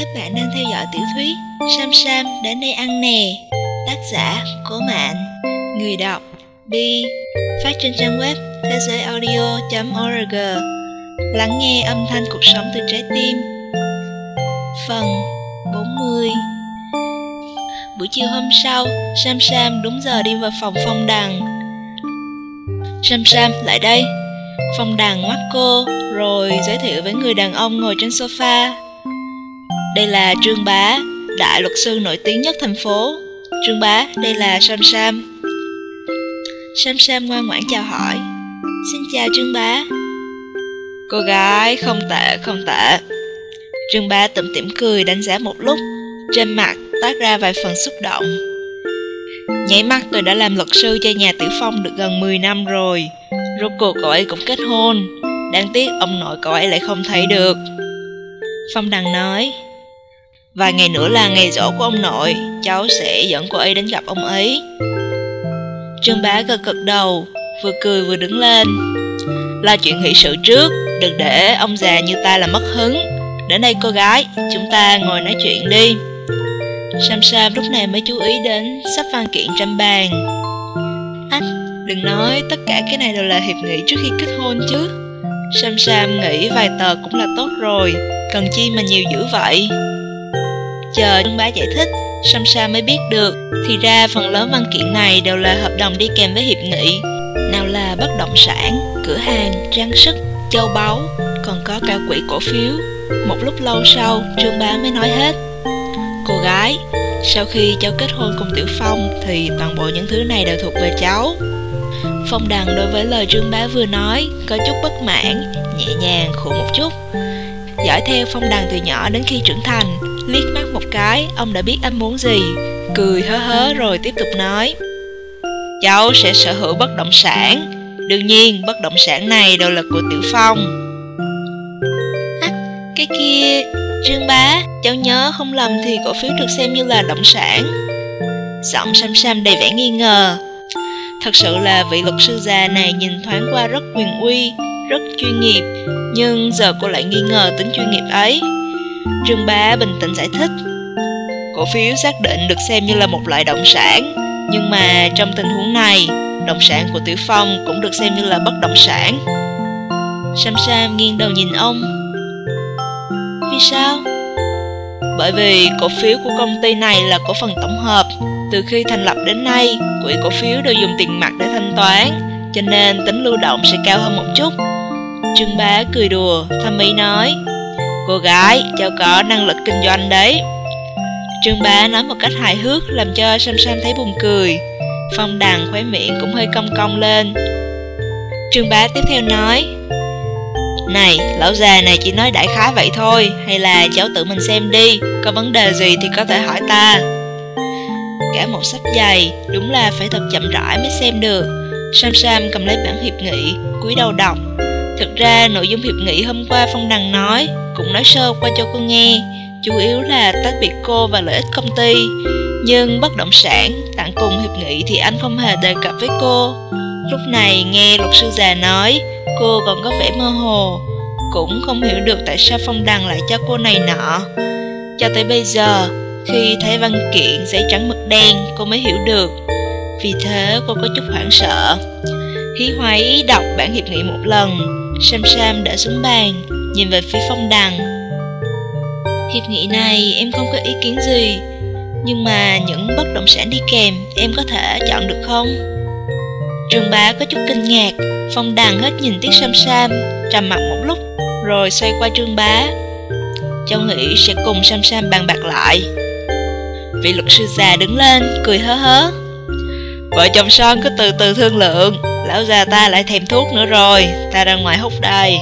Các bạn đang theo dõi tiểu thuyết Sam Sam đến đây ăn nè. Tác giả Cố Mạn Người đọc đi Phát trên trang web thế giới audio.org Lắng nghe âm thanh cuộc sống từ trái tim. Phần 40 Buổi chiều hôm sau, Sam Sam đúng giờ đi vào phòng phong đằng. Sam Sam, lại đây. Phong đằng mắt cô, rồi giới thiệu với người đàn ông ngồi trên sofa đây là Trương Bá, đại luật sư nổi tiếng nhất thành phố. Trương Bá, đây là Sam Sam. Sam Sam ngoan ngoãn chào hỏi. Xin chào Trương Bá. Cô gái không tệ, không tệ. Trương Bá tụm tỉm cười đánh giá một lúc, trên mặt toát ra vài phần xúc động. nhảy mắt tôi đã làm luật sư cho nhà Tiểu Phong được gần 10 năm rồi. Rốt cuộc cậu ấy cũng kết hôn. Đáng tiếc ông nội cậu ấy lại không thấy được. Phong Đằng nói, Vài ngày nữa là ngày rỗ của ông nội, Cháu sẽ dẫn cô ấy đến gặp ông ấy. Trương bá gật gật đầu, Vừa cười vừa đứng lên. Là chuyện hỷ sự trước, Đừng để ông già như ta là mất hứng. Đến đây cô gái, Chúng ta ngồi nói chuyện đi. Sam Sam lúc này mới chú ý đến Sắp văn kiện trên bàn. Anh, đừng nói Tất cả cái này đều là hiệp nghị trước khi kết hôn chứ. Sam Sam nghĩ vài tờ cũng là tốt rồi, Cần chi mà nhiều dữ vậy? Chờ Trương Bá giải thích, Sam sa mới biết được, thì ra phần lớn văn kiện này đều là hợp đồng đi kèm với hiệp nghị. Nào là bất động sản, cửa hàng, trang sức, châu báu, còn có cả quỹ cổ phiếu. Một lúc lâu sau, Trương Bá mới nói hết. Cô gái, sau khi cháu kết hôn cùng Tiểu Phong thì toàn bộ những thứ này đều thuộc về cháu. Phong Đằng đối với lời Trương Bá vừa nói có chút bất mãn, nhẹ nhàng khổ một chút. Dõi theo Phong Đằng từ nhỏ đến khi trưởng thành, liếc mắt một cái ông đã biết anh muốn gì. Cười hớ hớ rồi tiếp tục nói. Cháu sẽ sở hữu bất động sản. Đương nhiên bất động sản này đều là của tiểu phong. À, cái kia trương bá cháu nhớ không lầm thì cổ phiếu được xem như là động sản. Giọng sam sam đầy vẻ nghi ngờ. Thật sự là vị luật sư già này nhìn thoáng qua rất quyền uy rất chuyên nghiệp nhưng giờ cô lại nghi ngờ tính chuyên nghiệp ấy. Trương Bá bình tĩnh giải thích. Cổ phiếu xác định được xem như là một loại động sản Nhưng mà trong tình huống này Động sản của Tiểu Phong cũng được xem như là bất động sản. Sam Sam nghiêng đầu nhìn ông. Vì sao? Bởi vì cổ phiếu của công ty này là cổ phần tổng hợp. Từ khi thành lập đến nay Quỹ cổ phiếu đều dùng tiền mặt để thanh toán Cho nên tính lưu động sẽ cao hơn một chút. Trương Bá cười đùa, thâm ý nói. Cô gái, cháu có năng lực kinh doanh đấy. Trương bá nói một cách hài hước làm cho Sam Sam thấy buồn cười. Phong đằng khóe miệng cũng hơi cong cong lên. Trương bá tiếp theo nói Này, lão già này chỉ nói đại khái vậy thôi Hay là cháu tự mình xem đi Có vấn đề gì thì có thể hỏi ta. Cả một sách dày Đúng là phải thật chậm rãi mới xem được. Sam Sam cầm lấy bản hiệp nghị cúi đầu đọc. Thực ra nội dung hiệp nghị hôm qua Phong Đằng nói cũng nói sơ qua cho cô nghe. Chủ yếu là tách biệt cô và lợi ích công ty. Nhưng bất động sản, tặng cùng hiệp nghị thì anh không hề đề cập với cô. Lúc này nghe luật sư già nói, cô còn có vẻ mơ hồ. Cũng không hiểu được tại sao phong đằng lại cho cô này nọ. Cho tới bây giờ, khi thấy văn kiện giấy trắng mực đen, cô mới hiểu được. Vì thế, cô có chút hoảng sợ. Hí hoáy đọc bản hiệp nghị một lần sam sam để xuống bàn nhìn về phía phong đằng hiệp nghị này em không có ý kiến gì, nhưng mà những bất động sản đi kèm em có thể chọn được không? Trường bá có chút kinh ngạc, phong đằng hết nhìn tiếc sam sam trầm mặt một lúc, rồi xoay qua trương bá. Cháu nghĩ sẽ cùng sam sam bàn bạc lại. Vị luật sư già đứng lên, cười hớ hớ. Vợ chồng son cứ từ từ thương lượng, lão già ta lại thèm thuốc nữa rồi, ta ra ngoài hút đây.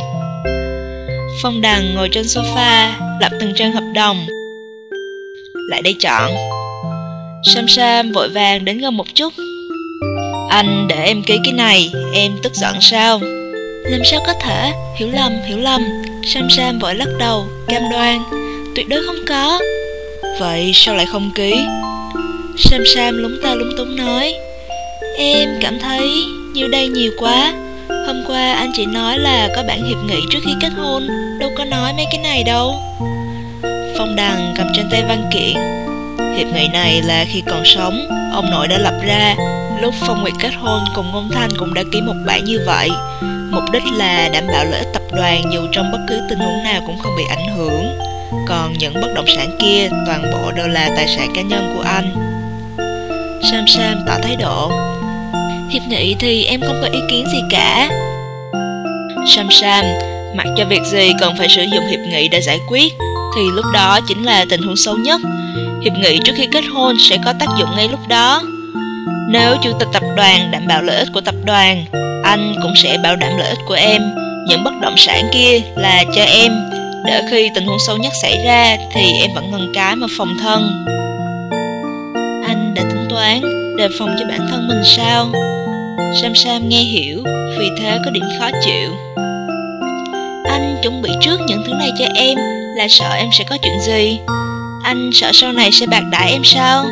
Phong Đằng ngồi trên sofa, lập từng trang hợp đồng. Lại đây chọn. Sam Sam vội vàng đến gần một chút. Anh để em ký cái này, em tức giận sao? Làm sao có thể? Hiểu lầm, hiểu lầm. Sam Sam vội lắc đầu, cam đoan. Tuyệt đối không có. Vậy sao lại không ký? Sam Sam lúng ta lúng túng nói. Em cảm thấy như đây nhiều quá Hôm qua anh chỉ nói là có bản hiệp nghị trước khi kết hôn, Đâu có nói mấy cái này đâu. Phong Đằng cầm trên tay văn kiện. Hiệp nghị này là khi còn sống, Ông nội đã lập ra. Lúc Phong Nguyệt kết hôn, cùng Ngôn Thanh cũng đã ký một bản như vậy. Mục đích là đảm bảo lợi ích tập đoàn dù trong bất cứ tình huống nào cũng không bị ảnh hưởng. Còn những bất động sản kia, toàn bộ đều là tài sản cá nhân của anh. Sam Sam tỏ thái độ. Hiệp nghị thì em không có ý kiến gì cả. Sam Sam, mặc cho việc gì cần phải sử dụng hiệp nghị để giải quyết Thì lúc đó chính là tình huống xấu nhất. Hiệp nghị trước khi kết hôn sẽ có tác dụng ngay lúc đó. Nếu chủ tịch tập đoàn đảm bảo lợi ích của tập đoàn Anh cũng sẽ bảo đảm lợi ích của em. Những bất động sản kia là cho em. Để khi tình huống xấu nhất xảy ra Thì em vẫn ngần cái mà phòng thân. Anh đã tính toán đề phòng cho bản thân mình sao? Sam Sam nghe hiểu, Vì thế có điểm khó chịu. Anh chuẩn bị trước những thứ này cho em, Là sợ em sẽ có chuyện gì? Anh sợ sau này sẽ bạc đãi em sao?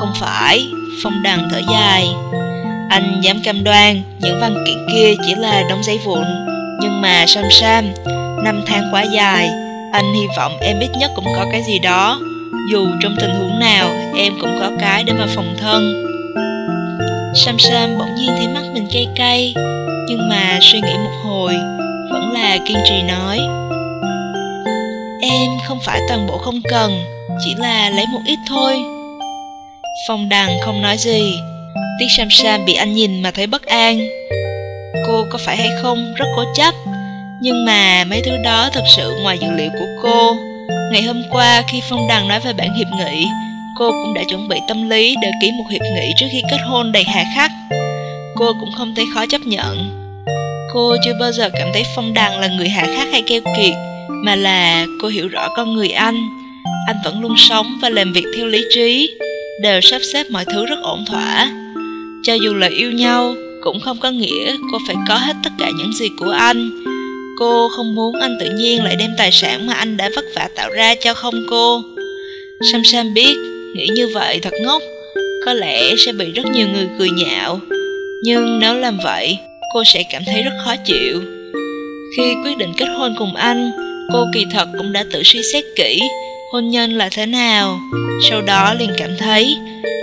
Không phải, Phong đằng thở dài. Anh dám cam đoan, Những văn kiện kia chỉ là đống giấy vụn. Nhưng mà Sam Sam, Năm tháng quá dài, Anh hy vọng em ít nhất cũng có cái gì đó. Dù trong tình huống nào, Em cũng có cái để mà phòng thân. Sam Sam bỗng nhiên thấy mắt mình cay cay. Nhưng mà suy nghĩ một hồi, Vẫn là kiên trì nói. Em không phải toàn bộ không cần, Chỉ là lấy một ít thôi. Phong đằng không nói gì. Tiếc Sam Sam bị anh nhìn mà thấy bất an. Cô có phải hay không rất cố chấp. Nhưng mà mấy thứ đó thật sự ngoài dự liệu của cô. Ngày hôm qua khi Phong Đằng nói về bản hiệp nghị cô cũng đã chuẩn bị tâm lý để ký một hiệp nghị trước khi kết hôn đầy hà khắc. Cô cũng không thấy khó chấp nhận. Cô chưa bao giờ cảm thấy Phong Đằng là người hà khắc hay keo kiệt, mà là cô hiểu rõ con người anh. Anh vẫn luôn sống và làm việc theo lý trí, đều sắp xếp mọi thứ rất ổn thỏa. Cho dù là yêu nhau, cũng không có nghĩa cô phải có hết tất cả những gì của anh. Cô không muốn anh tự nhiên lại đem tài sản mà anh đã vất vả tạo ra cho không cô. Sam Sam biết Nghĩ như vậy thật ngốc. Có lẽ sẽ bị rất nhiều người cười nhạo. Nhưng nếu làm vậy, Cô sẽ cảm thấy rất khó chịu. Khi quyết định kết hôn cùng anh, Cô kỳ thật cũng đã tự suy xét kỹ Hôn nhân là thế nào. Sau đó liền cảm thấy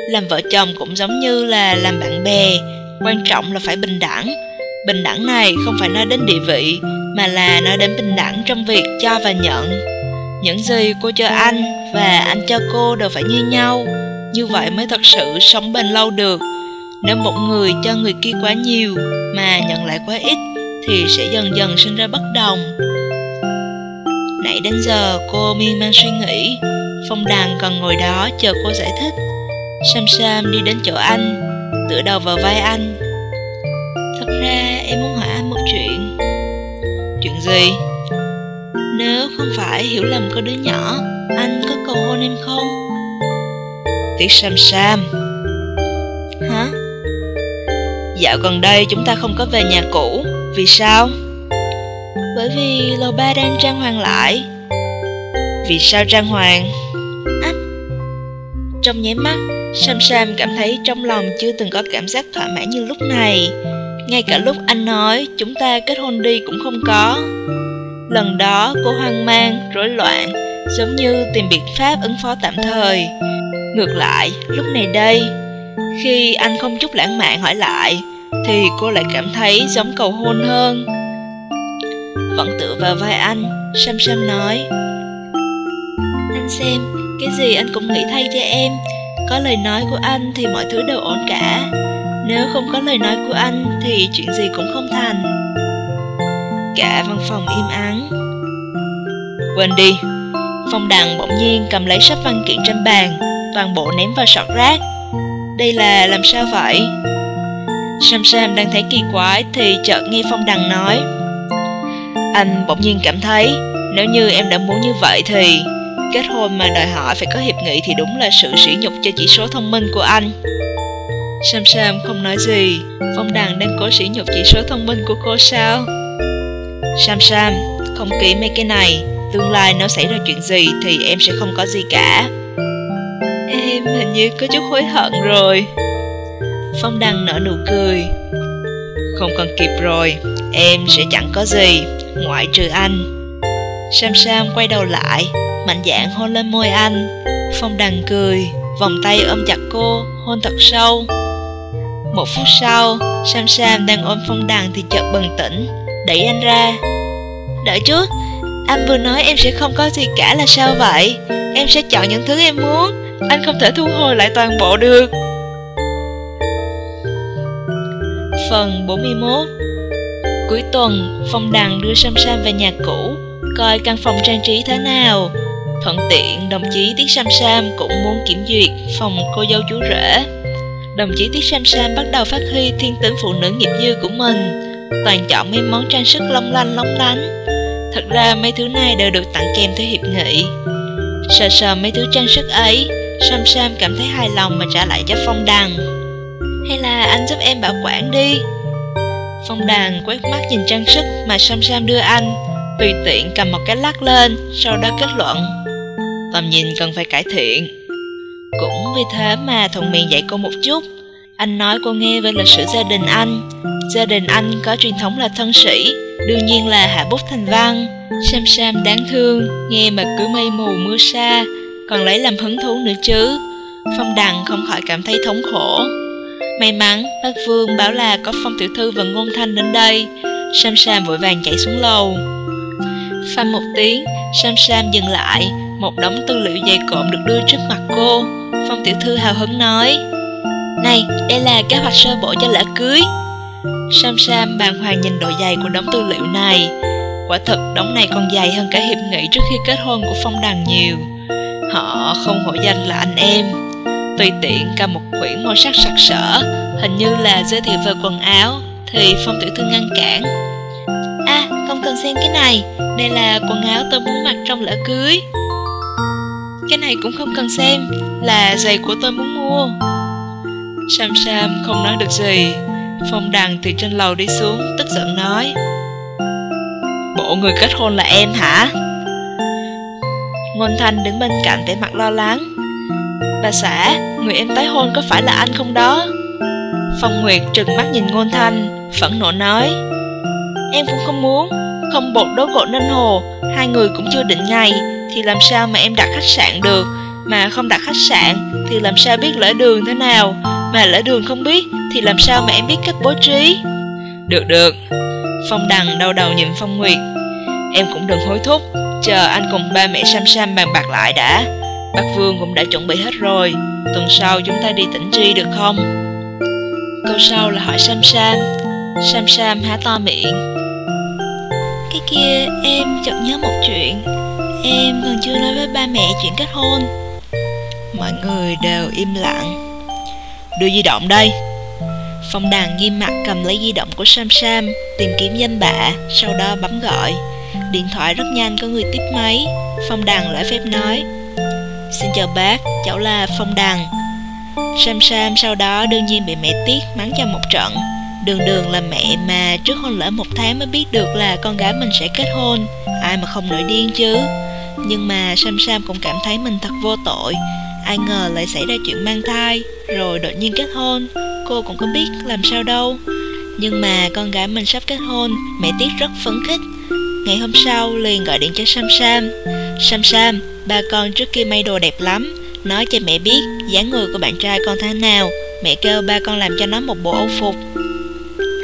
Làm vợ chồng cũng giống như là làm bạn bè, Quan trọng là phải bình đẳng. Bình đẳng này không phải nói đến địa vị, Mà là nói đến bình đẳng trong việc cho và nhận những gì cô cho anh và anh cho cô đều phải như nhau. Như vậy mới thật sự sống bền lâu được. Nếu một người cho người kia quá nhiều mà nhận lại quá ít, Thì sẽ dần dần sinh ra bất đồng. Nãy đến giờ, cô miên man suy nghĩ. Phong đàn còn ngồi đó chờ cô giải thích. Sam Sam đi đến chỗ anh, Tựa đầu vào vai anh. Thật ra, em muốn hỏi anh một chuyện. Chuyện gì? Nếu không phải hiểu lầm có đứa nhỏ, Anh có cầu hôn em không? Tiết Sam Sam Hả? Dạo gần đây chúng ta không có về nhà cũ, Vì sao? Bởi vì lầu ba đang trang hoàng lại Vì sao trang hoàng? Anh trong nháy mắt, Sam Sam cảm thấy trong lòng chưa từng có cảm giác thỏa mãn như lúc này Ngay cả lúc anh nói, chúng ta kết hôn đi cũng không có Lần đó cô hoang mang, rối loạn, giống như tìm biện pháp ứng phó tạm thời. Ngược lại, lúc này đây, khi anh không chút lãng mạn hỏi lại, thì cô lại cảm thấy giống cầu hôn hơn. Vẫn tựa vào vai anh, Sam Sam nói Anh xem, cái gì anh cũng nghĩ thay cho em Có lời nói của anh thì mọi thứ đều ổn cả Nếu không có lời nói của anh thì chuyện gì cũng không thành Cả văn phòng im ắng. Quên đi, Phong đằng bỗng nhiên cầm lấy sách văn kiện trên bàn, Toàn bộ ném vào sọt rác. Đây là làm sao vậy? Sam Sam đang thấy kỳ quái Thì chợt nghe Phong đằng nói. Anh bỗng nhiên cảm thấy, Nếu như em đã muốn như vậy thì Kết hôn mà đòi hỏi phải có hiệp nghị Thì đúng là sự sỉ nhục cho chỉ số thông minh của anh. Sam Sam không nói gì, Phong đằng đang cố sỉ nhục chỉ số thông minh của cô sao? Sam Sam, không kỹ mấy cái này Tương lai nó xảy ra chuyện gì thì em sẽ không có gì cả. Em hình như có chút hối hận rồi. Phong Đăng nở nụ cười. Không còn kịp rồi Em sẽ chẳng có gì Ngoại trừ anh. Sam Sam quay đầu lại Mạnh dạn hôn lên môi anh. Phong đằng cười Vòng tay ôm chặt cô Hôn thật sâu. Một phút sau Sam Sam đang ôm phong đằng thì chợt bừng tỉnh. Đẩy anh ra. Đợi chút Anh vừa nói em sẽ không có gì cả là sao vậy? Em sẽ chọn những thứ em muốn Anh không thể thu hồi lại toàn bộ được. Phần 41 Cuối tuần, Phong Đằng đưa Sam Sam về nhà cũ Coi căn phòng trang trí thế nào. Thuận tiện, đồng chí Tiết Sam Sam cũng muốn kiểm duyệt phòng cô dâu chú rể. Đồng chí Tiết Sam Sam bắt đầu phát huy thiên tính phụ nữ nghiệp dư của mình. Toàn chọn mấy món trang sức long lanh lóng lánh. Thật ra mấy thứ này đều được tặng kèm theo hiệp nghị. Sờ sờ mấy thứ trang sức ấy, Sam Sam cảm thấy hài lòng mà trả lại cho Phong Đằng. Hay là anh giúp em bảo quản đi. Phong Đằng quét mắt nhìn trang sức mà Sam Sam đưa anh, Tùy tiện cầm một cái lắc lên, Sau đó kết luận. Tầm nhìn cần phải cải thiện. Cũng vì thế mà thuận miệng dạy cô một chút. Anh nói cô nghe về lịch sử gia đình anh. Gia đình anh có truyền thống là thân sĩ Đương nhiên là hạ bút thành văn Sam Sam đáng thương Nghe mà cứ mây mù mưa xa Còn lấy làm hứng thú nữa chứ. Phong Đằng không khỏi cảm thấy thống khổ. May mắn bác Vương báo là có Phong Tiểu Thư và Ngôn Thanh đến đây. Sam Sam vội vàng chạy xuống lầu. Phanh một tiếng Sam Sam dừng lại Một đống tư liệu dày cộm được đưa trước mặt cô. Phong Tiểu Thư hào hứng nói Này, đây là kế hoạch sơ bộ cho lễ cưới. Sam Sam bàng hoàng nhìn độ dày của đống tư liệu này. Quả thật, đống này còn dày hơn cả hiệp nghị trước khi kết hôn của Phong Đằng nhiều. Họ không hổ danh là anh em. Tùy tiện cầm một quyển màu sắc sặc sỡ, Hình như là giới thiệu về quần áo, Thì Phong Tiểu Thư ngăn cản. À không cần xem cái này, Đây là quần áo tôi muốn mặc trong lễ cưới. Cái này cũng không cần xem, Là giày của tôi muốn mua. Sam Sam không nói được gì. Phong Đằng từ trên lầu đi xuống, Tức giận nói. Bộ người kết hôn là em hả? Ngôn Thanh đứng bên cạnh vẻ mặt lo lắng. Bà xã, Người em tái hôn có phải là anh không đó? Phong Nguyệt trừng mắt nhìn Ngôn Thanh, Phẫn nộ nói. Em cũng không muốn, Không bột đấu cộ nên hồ. Hai người cũng chưa định ngày, Thì làm sao mà em đặt khách sạn được? Mà không đặt khách sạn, Thì làm sao biết lỡ đường thế nào? Mà lỡ đường không biết thì làm sao mà em biết cách bố trí? Được được. Phong Đằng đau đầu nhìn Phong Nguyệt. Em cũng đừng hối thúc Chờ anh cùng ba mẹ Sam Sam bàn bạc lại đã. Bác Vương cũng đã chuẩn bị hết rồi. Tuần sau chúng ta đi tỉnh Tri được không? Câu sau là hỏi Sam Sam. Sam Sam há to miệng. Cái kia em chợt nhớ một chuyện. Em còn chưa nói với ba mẹ chuyện kết hôn. Mọi người đều im lặng. Đưa di động đây Phong đàn nghiêm mặt cầm lấy di động của Sam Sam Tìm kiếm danh bạ Sau đó bấm gọi. Điện thoại rất nhanh có người tiếp máy. Phong đàn lễ phép nói Xin chào bác, cháu là Phong Đàn. Sam Sam sau đó đương nhiên bị mẹ tiếc mắng cho một trận. Đường đường là mẹ mà trước hôn lễ một tháng mới biết được là con gái mình sẽ kết hôn. Ai mà không nổi điên chứ? Nhưng mà Sam Sam cũng cảm thấy mình thật vô tội. Ai ngờ lại xảy ra chuyện mang thai Rồi đột nhiên kết hôn. Cô cũng có biết làm sao đâu. Nhưng mà con gái mình sắp kết hôn Mẹ Tiết rất phấn khích. Ngày hôm sau liền gọi điện cho Sam Sam. Sam Sam, ba con trước kia may đồ đẹp lắm. Nói cho mẹ biết dáng người của bạn trai con thế nào. Mẹ kêu ba con làm cho nó một bộ âu phục.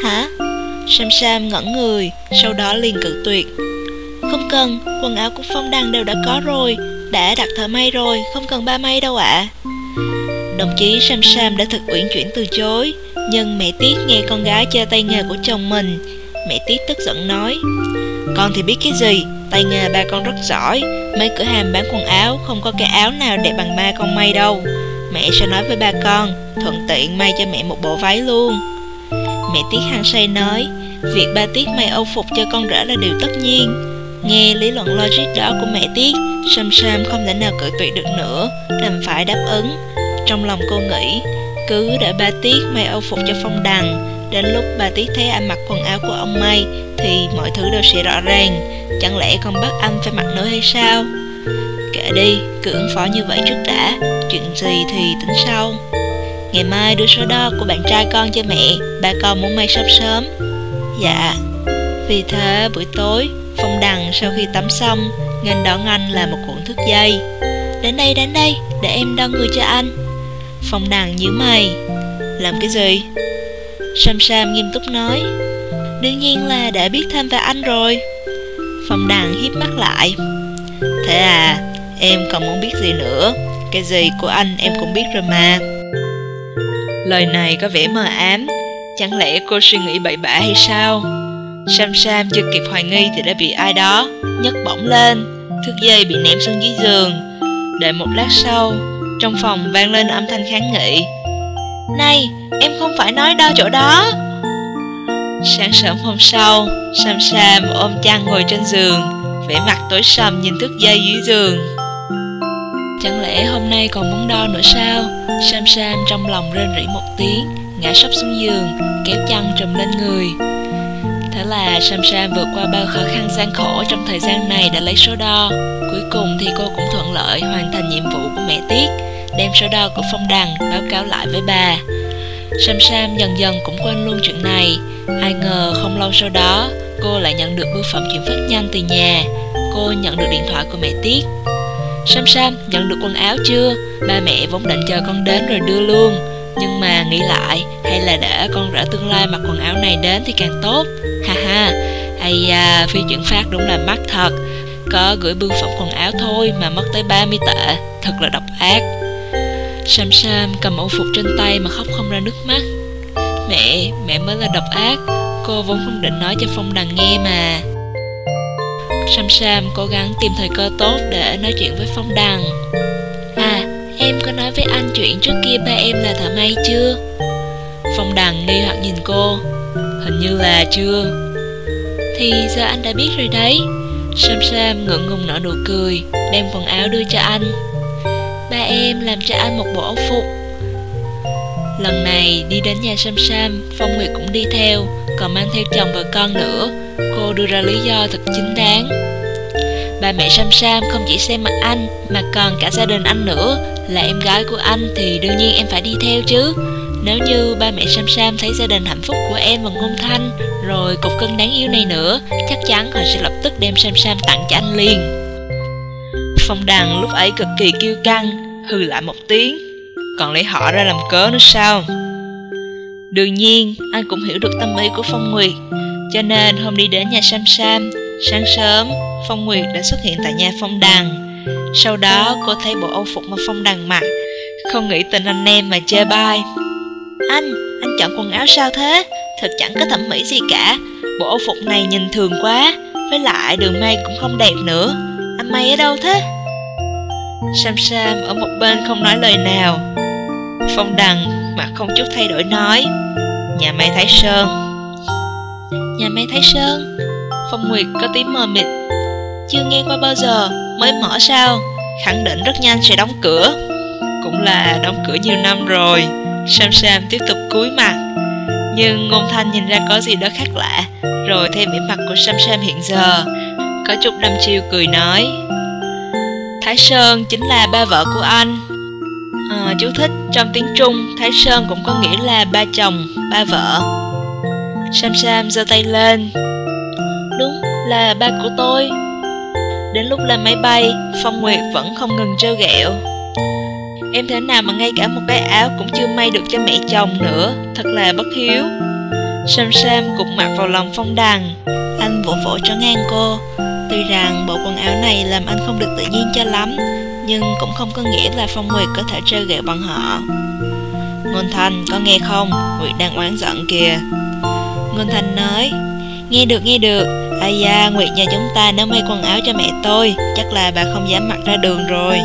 Hả? Sam Sam ngẩn người Sau đó liền cự tuyệt. Không cần, quần áo của Phong Đăng đều đã có rồi. Đã đặt thợ may rồi Không cần ba may đâu ạ. à. Đồng chí Sam Sam đã thực uyển chuyển từ chối, Nhưng mẹ Tiết nghe con gái chơi tay nghề của chồng mình. Mẹ Tiết tức giận nói, Con thì biết cái gì, Tay nghề ba con rất giỏi, Mấy cửa hàng bán quần áo Không có cái áo nào đẹp bằng ba con may đâu. Mẹ sẽ nói với ba con, Thuận tiện may cho mẹ một bộ váy luôn. Mẹ Tiết hăng say nói, Việc ba Tiết may âu phục cho con rể là điều tất nhiên. Nghe lý luận logic đó của mẹ Tiết, Sam Sam không thể nào cự tuyệt được nữa, Đành phải đáp ứng. Trong lòng cô nghĩ Cứ để ba Tiết may âu phục cho Phong Đằng Đến lúc bà Tiết thấy anh mặc quần áo của ông May Thì mọi thứ đều sẽ rõ ràng. Chẳng lẽ con bắt anh phải mặc nữa hay sao? Kệ đi Cứ ứng phó như vậy trước đã Chuyện gì thì tính sau. Ngày mai đưa số đo của bạn trai con cho mẹ Ba con muốn may sớm sớm. Dạ. Vì thế buổi tối Phong Đằng sau khi tắm xong Nghênh đón anh là một cuộn thước dây. Đến đây, đến đây, để em đo người cho anh. Phong đằng nhíu mày. Làm cái gì? Sam Sam nghiêm túc nói. Đương nhiên là đã biết thêm về anh rồi. Phong đằng hiếp mắt lại. Thế à, em còn muốn biết gì nữa? Cái gì của anh em cũng biết rồi mà. Lời này có vẻ mờ ám. Chẳng lẽ cô suy nghĩ bậy bạ hay sao? Sam Sam chưa kịp hoài nghi thì đã bị ai đó nhấc bổng lên. Thước dây bị ném xuống dưới giường. Đợi một lát sau trong phòng vang lên âm thanh kháng nghị. Này, em không phải nói đo chỗ đó. Sáng sớm hôm sau Sam Sam ôm chăn ngồi trên giường vẻ mặt tối sầm nhìn thước dây dưới giường. Chẳng lẽ hôm nay còn muốn đo nữa sao? Sam Sam trong lòng rên rỉ một tiếng Ngã sấp xuống giường Kéo chăn trùm lên người. Thế là Sam Sam vượt qua bao khó khăn gian khổ trong thời gian này đã lấy số đo. Cuối cùng thì cô cũng thuận lợi hoàn thành nhiệm vụ của mẹ Tiết, đem số đo của Phong Đằng báo cáo lại với bà. Sam Sam dần dần cũng quên luôn chuyện này. Ai ngờ không lâu sau đó, cô lại nhận được bưu phẩm chuyển phát nhanh từ nhà. Cô nhận được điện thoại của mẹ Tiết. Sam Sam, nhận được quần áo chưa? Ba mẹ vốn định chờ con đến rồi đưa luôn. Nhưng mà nghĩ lại, hay là để con rỡ tương lai mặc quần áo này đến thì càng tốt ha. Ây da, phi chuyển phát đúng là mắc thật. Có gửi bưu phẩm quần áo thôi mà mất tới 30 tệ. Thật là độc ác. Sam Sam cầm âu phục trên tay mà khóc không ra nước mắt. Mẹ, mẹ mới là độc ác. Cô vốn không định nói cho Phong Đằng nghe mà. Sam Sam cố gắng tìm thời cơ tốt để nói chuyện với Phong Đằng. À, em có nói với anh chuyện trước kia ba em là thợ may chưa? Phong Đằng nghi hoặc nhìn cô. Hình như là chưa. Thì giờ anh đã biết rồi đấy. Sam Sam ngượng ngùng nở nụ cười, Đem quần áo đưa cho anh. Ba em làm cho anh một bộ áo phục. Lần này đi đến nhà Sam Sam, Phong Nguyệt cũng đi theo, Còn mang theo chồng và con nữa. Cô đưa ra lý do thật chính đáng. Ba mẹ Sam Sam không chỉ xem mặt anh, Mà còn cả gia đình anh nữa. Là em gái của anh thì đương nhiên em phải đi theo chứ nếu như ba mẹ Sam Sam thấy gia đình hạnh phúc của em và Ngôn Thanh, Rồi cục cưng đáng yêu này nữa, Chắc chắn họ sẽ lập tức đem Sam Sam tặng cho anh liền. Phong Đằng lúc ấy cực kỳ kiêu căng, Hừ lại một tiếng. Còn lấy họ ra làm cớ nữa sao? Đương nhiên, anh cũng hiểu được tâm ý của Phong Nguyệt. Cho nên hôm đi đến nhà Sam Sam, Sáng sớm, Phong Nguyệt đã xuất hiện tại nhà Phong Đằng. Sau đó, cô thấy bộ âu phục mà Phong Đằng mặc, Không nghĩ tình anh em mà chê bai anh, anh chọn quần áo sao thế? Thật chẳng có thẩm mỹ gì cả. Bộ âu phục này nhìn thường quá. Với lại đường may cũng không đẹp nữa. Anh may ở đâu thế? Sam Sam ở một bên không nói lời nào. Phong Đằng mặt không chút thay đổi nói. Nhà may Thái Sơn. Nhà may Thái Sơn? Phong Nguyệt có tí mờ mịt. Chưa nghe qua bao giờ. Mới mở sao? Khẳng định rất nhanh sẽ đóng cửa. Cũng là đóng cửa nhiều năm rồi. Sam Sam tiếp tục cúi mặt. Nhưng Ngôn Thanh nhìn ra có gì đó khác lạ Rồi theo vẻ mặt của Sam Sam hiện giờ. Có chút đăm chiêu cười nói Thái Sơn chính là ba vợ của anh. À, Chú thích trong tiếng Trung Thái Sơn cũng có nghĩa là ba chồng, ba vợ. Sam Sam giơ tay lên. Đúng là ba của tôi. Đến lúc lên máy bay Phong Nguyệt vẫn không ngừng trêu ghẹo. Em thế nào mà ngay cả một cái áo cũng chưa may được cho mẹ chồng nữa, Thật là bất hiếu. Sam Sam cũng mặc vào lòng phong đằng. Anh vỗ vỗ cho ngang cô. Tuy rằng bộ quần áo này làm anh không được tự nhiên cho lắm, Nhưng cũng không có nghĩa là Phong Nguyệt có thể trêu ghẹo bằng họ. Ngôn Thành có nghe không? Nguyệt đang oán giận kìa. Ngôn Thành nói, Nghe được nghe được. Ây da, Nguyệt nhà chúng ta nếu may quần áo cho mẹ tôi. Chắc là bà không dám mặc ra đường rồi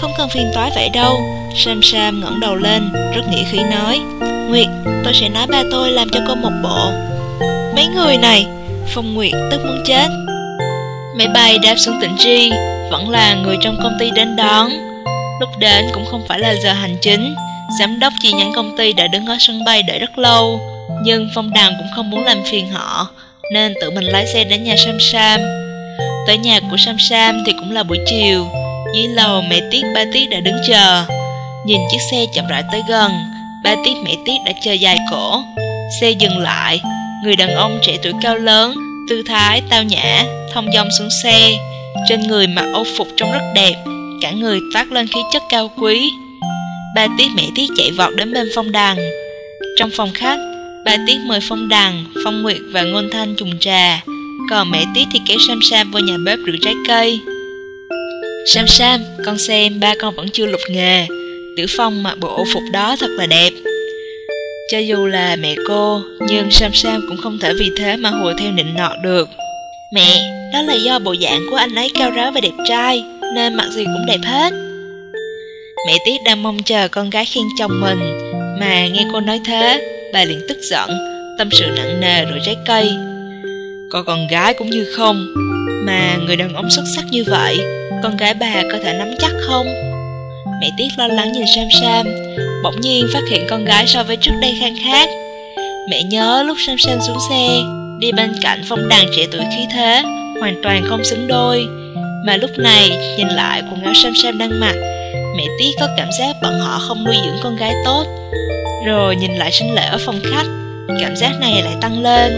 không cần phiền toái vậy đâu. Sam Sam ngẩng đầu lên, Rất nghĩ khí nói, Nguyệt, tôi sẽ nói ba tôi làm cho cô một bộ. Mấy người này? Phong Nguyệt tức muốn chết. Máy bay đáp xuống tỉnh Tri Vẫn là người trong công ty đến đón. Lúc đến cũng không phải là giờ hành chính. Giám đốc chi nhánh công ty đã đứng ở sân bay đợi rất lâu, Nhưng Phong Đàm cũng không muốn làm phiền họ, Nên tự mình lái xe đến nhà Sam Sam. Tới nhà của Sam Sam thì cũng là buổi chiều dưới lầu mẹ Tiết ba Tiết đã đứng chờ. Nhìn chiếc xe chậm rãi tới gần Ba Tiết mẹ Tiết đã chờ dài cổ. Xe dừng lại. Người đàn ông trẻ tuổi cao lớn Tư thái tao nhã Thông dong xuống xe. Trên người mặc âu phục trông rất đẹp Cả người toát lên khí chất cao quý. Ba Tiết mẹ Tiết chạy vọt đến bên phong đằng Trong phòng khách Ba Tiết mời phong đằng, phong nguyệt và ngôn thanh trùng trà. Còn mẹ Tiết thì kéo Sam Sam vào nhà bếp rửa trái cây. Sam Sam, con xem ba con vẫn chưa lục nghề. Tiểu Phong mặc bộ phục đó thật là đẹp. Cho dù là mẹ cô Nhưng Sam Sam cũng không thể vì thế mà hùa theo nịnh nọt được. Mẹ, đó là do bộ dạng của anh ấy cao ráo và đẹp trai Nên mặc gì cũng đẹp hết. Mẹ Tiết đang mong chờ con gái khen chồng mình Mà nghe cô nói thế Bà liền tức giận Tâm sự nặng nề rồi trái cây. Có con gái cũng như không Mà người đàn ông xuất sắc như vậy con gái bà có thể nắm chắc không? Mẹ Tiết lo lắng nhìn Sam Sam, Bỗng nhiên phát hiện con gái so với trước đây khang khác Mẹ nhớ lúc Sam Sam xuống xe, Đi bên cạnh phong đàn trẻ tuổi khí thế, Hoàn toàn không xứng đôi. Mà lúc này, nhìn lại quần áo Sam Sam đang mặc, Mẹ Tiết có cảm giác bọn họ không nuôi dưỡng con gái tốt. Rồi nhìn lại sinh lễ ở phòng khách, Cảm giác này lại tăng lên.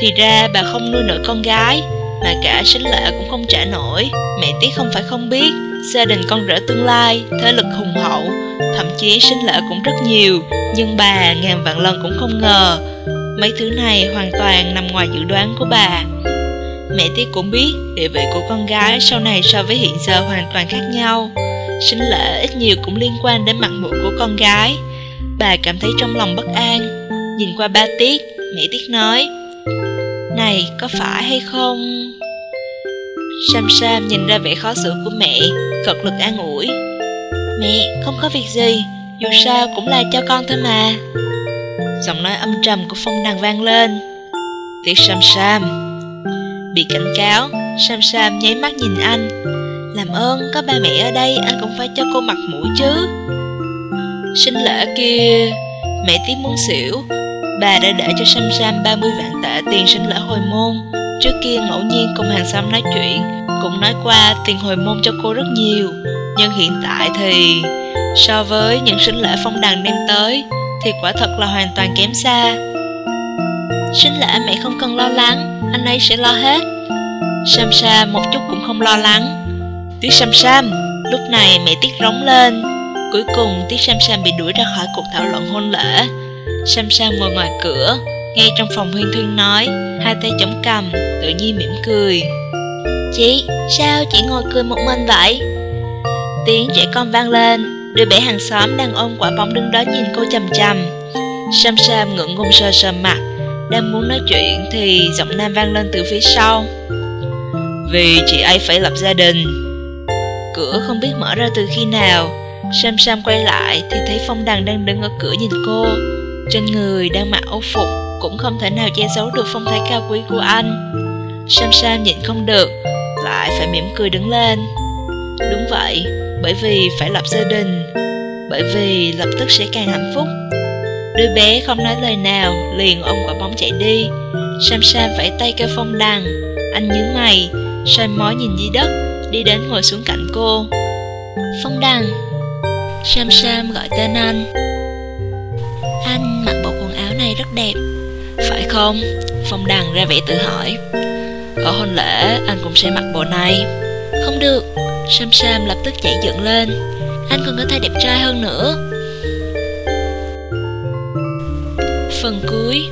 Thì ra bà không nuôi nổi con gái mà cả sinh lễ cũng không trả nổi. Mẹ Tiết không phải không biết Gia đình con rể tương lai Thế lực hùng hậu Thậm chí sinh lễ cũng rất nhiều Nhưng bà ngàn vạn lần cũng không ngờ. Mấy thứ này hoàn toàn nằm ngoài dự đoán của bà. Mẹ Tiết cũng biết địa vị của con gái sau này so với hiện giờ hoàn toàn khác nhau. Sinh lễ ít nhiều cũng liên quan đến mặt mũi của con gái. Bà cảm thấy trong lòng bất an. Nhìn qua ba Tiết, mẹ Tiết nói Này, có phải hay không? Sam Sam nhìn ra vẻ khó xử của mẹ Cật lực an ủi. Mẹ, không có việc gì Dù sao cũng là cho con thôi mà. Giọng nói âm trầm của phong đằng vang lên. Tiết Sam Sam. Bị cảnh cáo Sam Sam nháy mắt nhìn anh. Làm ơn có ba mẹ ở đây Anh cũng phải cho cô mặt mũi chứ. Sinh lễ kia Mẹ Tiết muốn xỉu. Bà đã để cho Sam Sam 30 vạn tệ tiền sinh lễ hồi môn. Trước kia ngẫu nhiên cùng hàng xóm nói chuyện, Cũng nói qua tiền hồi môn cho cô rất nhiều. Nhưng hiện tại thì, So với những sinh lễ phong đằng đem tới, Thì quả thật là hoàn toàn kém xa. Sinh lễ mẹ không cần lo lắng, Anh ấy sẽ lo hết. Sam Sam một chút cũng không lo lắng. Tiết Sam Sam Lúc này mẹ Tiết rống lên. Cuối cùng Tiết Sam Sam bị đuổi ra khỏi cuộc thảo luận hôn lễ. Sam Sam ngồi ngoài cửa ngay trong phòng huyên thuyên nói Hai tay chống cầm Tự nhiên mỉm cười. Chị, sao chị ngồi cười một mình vậy? Tiếng trẻ con vang lên Đứa bé hàng xóm đang ôm quả bóng đứng đó nhìn cô chầm chầm Sam Sam ngượng ngùng sờ sờ mặt Đang muốn nói chuyện thì giọng nam vang lên từ phía sau. Vì chị ấy phải lập gia đình. Cửa không biết mở ra từ khi nào. Sam Sam quay lại thì thấy Phong Đằng đang đứng ở cửa nhìn cô. Trên người đang mặc áo phục cũng không thể nào che giấu được phong thái cao quý của anh. Sam Sam nhịn không được, Lại phải mỉm cười đứng lên. Đúng vậy, Bởi vì phải lập gia đình, Bởi vì lập tức sẽ càng hạnh phúc. Đứa bé không nói lời nào, Liền ôm quả bóng chạy đi. Sam Sam vẫy tay kêu phong đằng Anh nhớ mày Sam mói nhìn dưới đất, Đi đến ngồi xuống cạnh cô. Phong đằng Sam Sam gọi tên anh. Anh mặc bộ quần áo này rất đẹp phải không? Phong Đằng ra vẻ tự hỏi. Ở hôn lễ, anh cũng sẽ mặc bộ này. Không được. Sam Sam lập tức chạy dựng lên. Anh còn có thể đẹp trai hơn nữa. Phần cuối.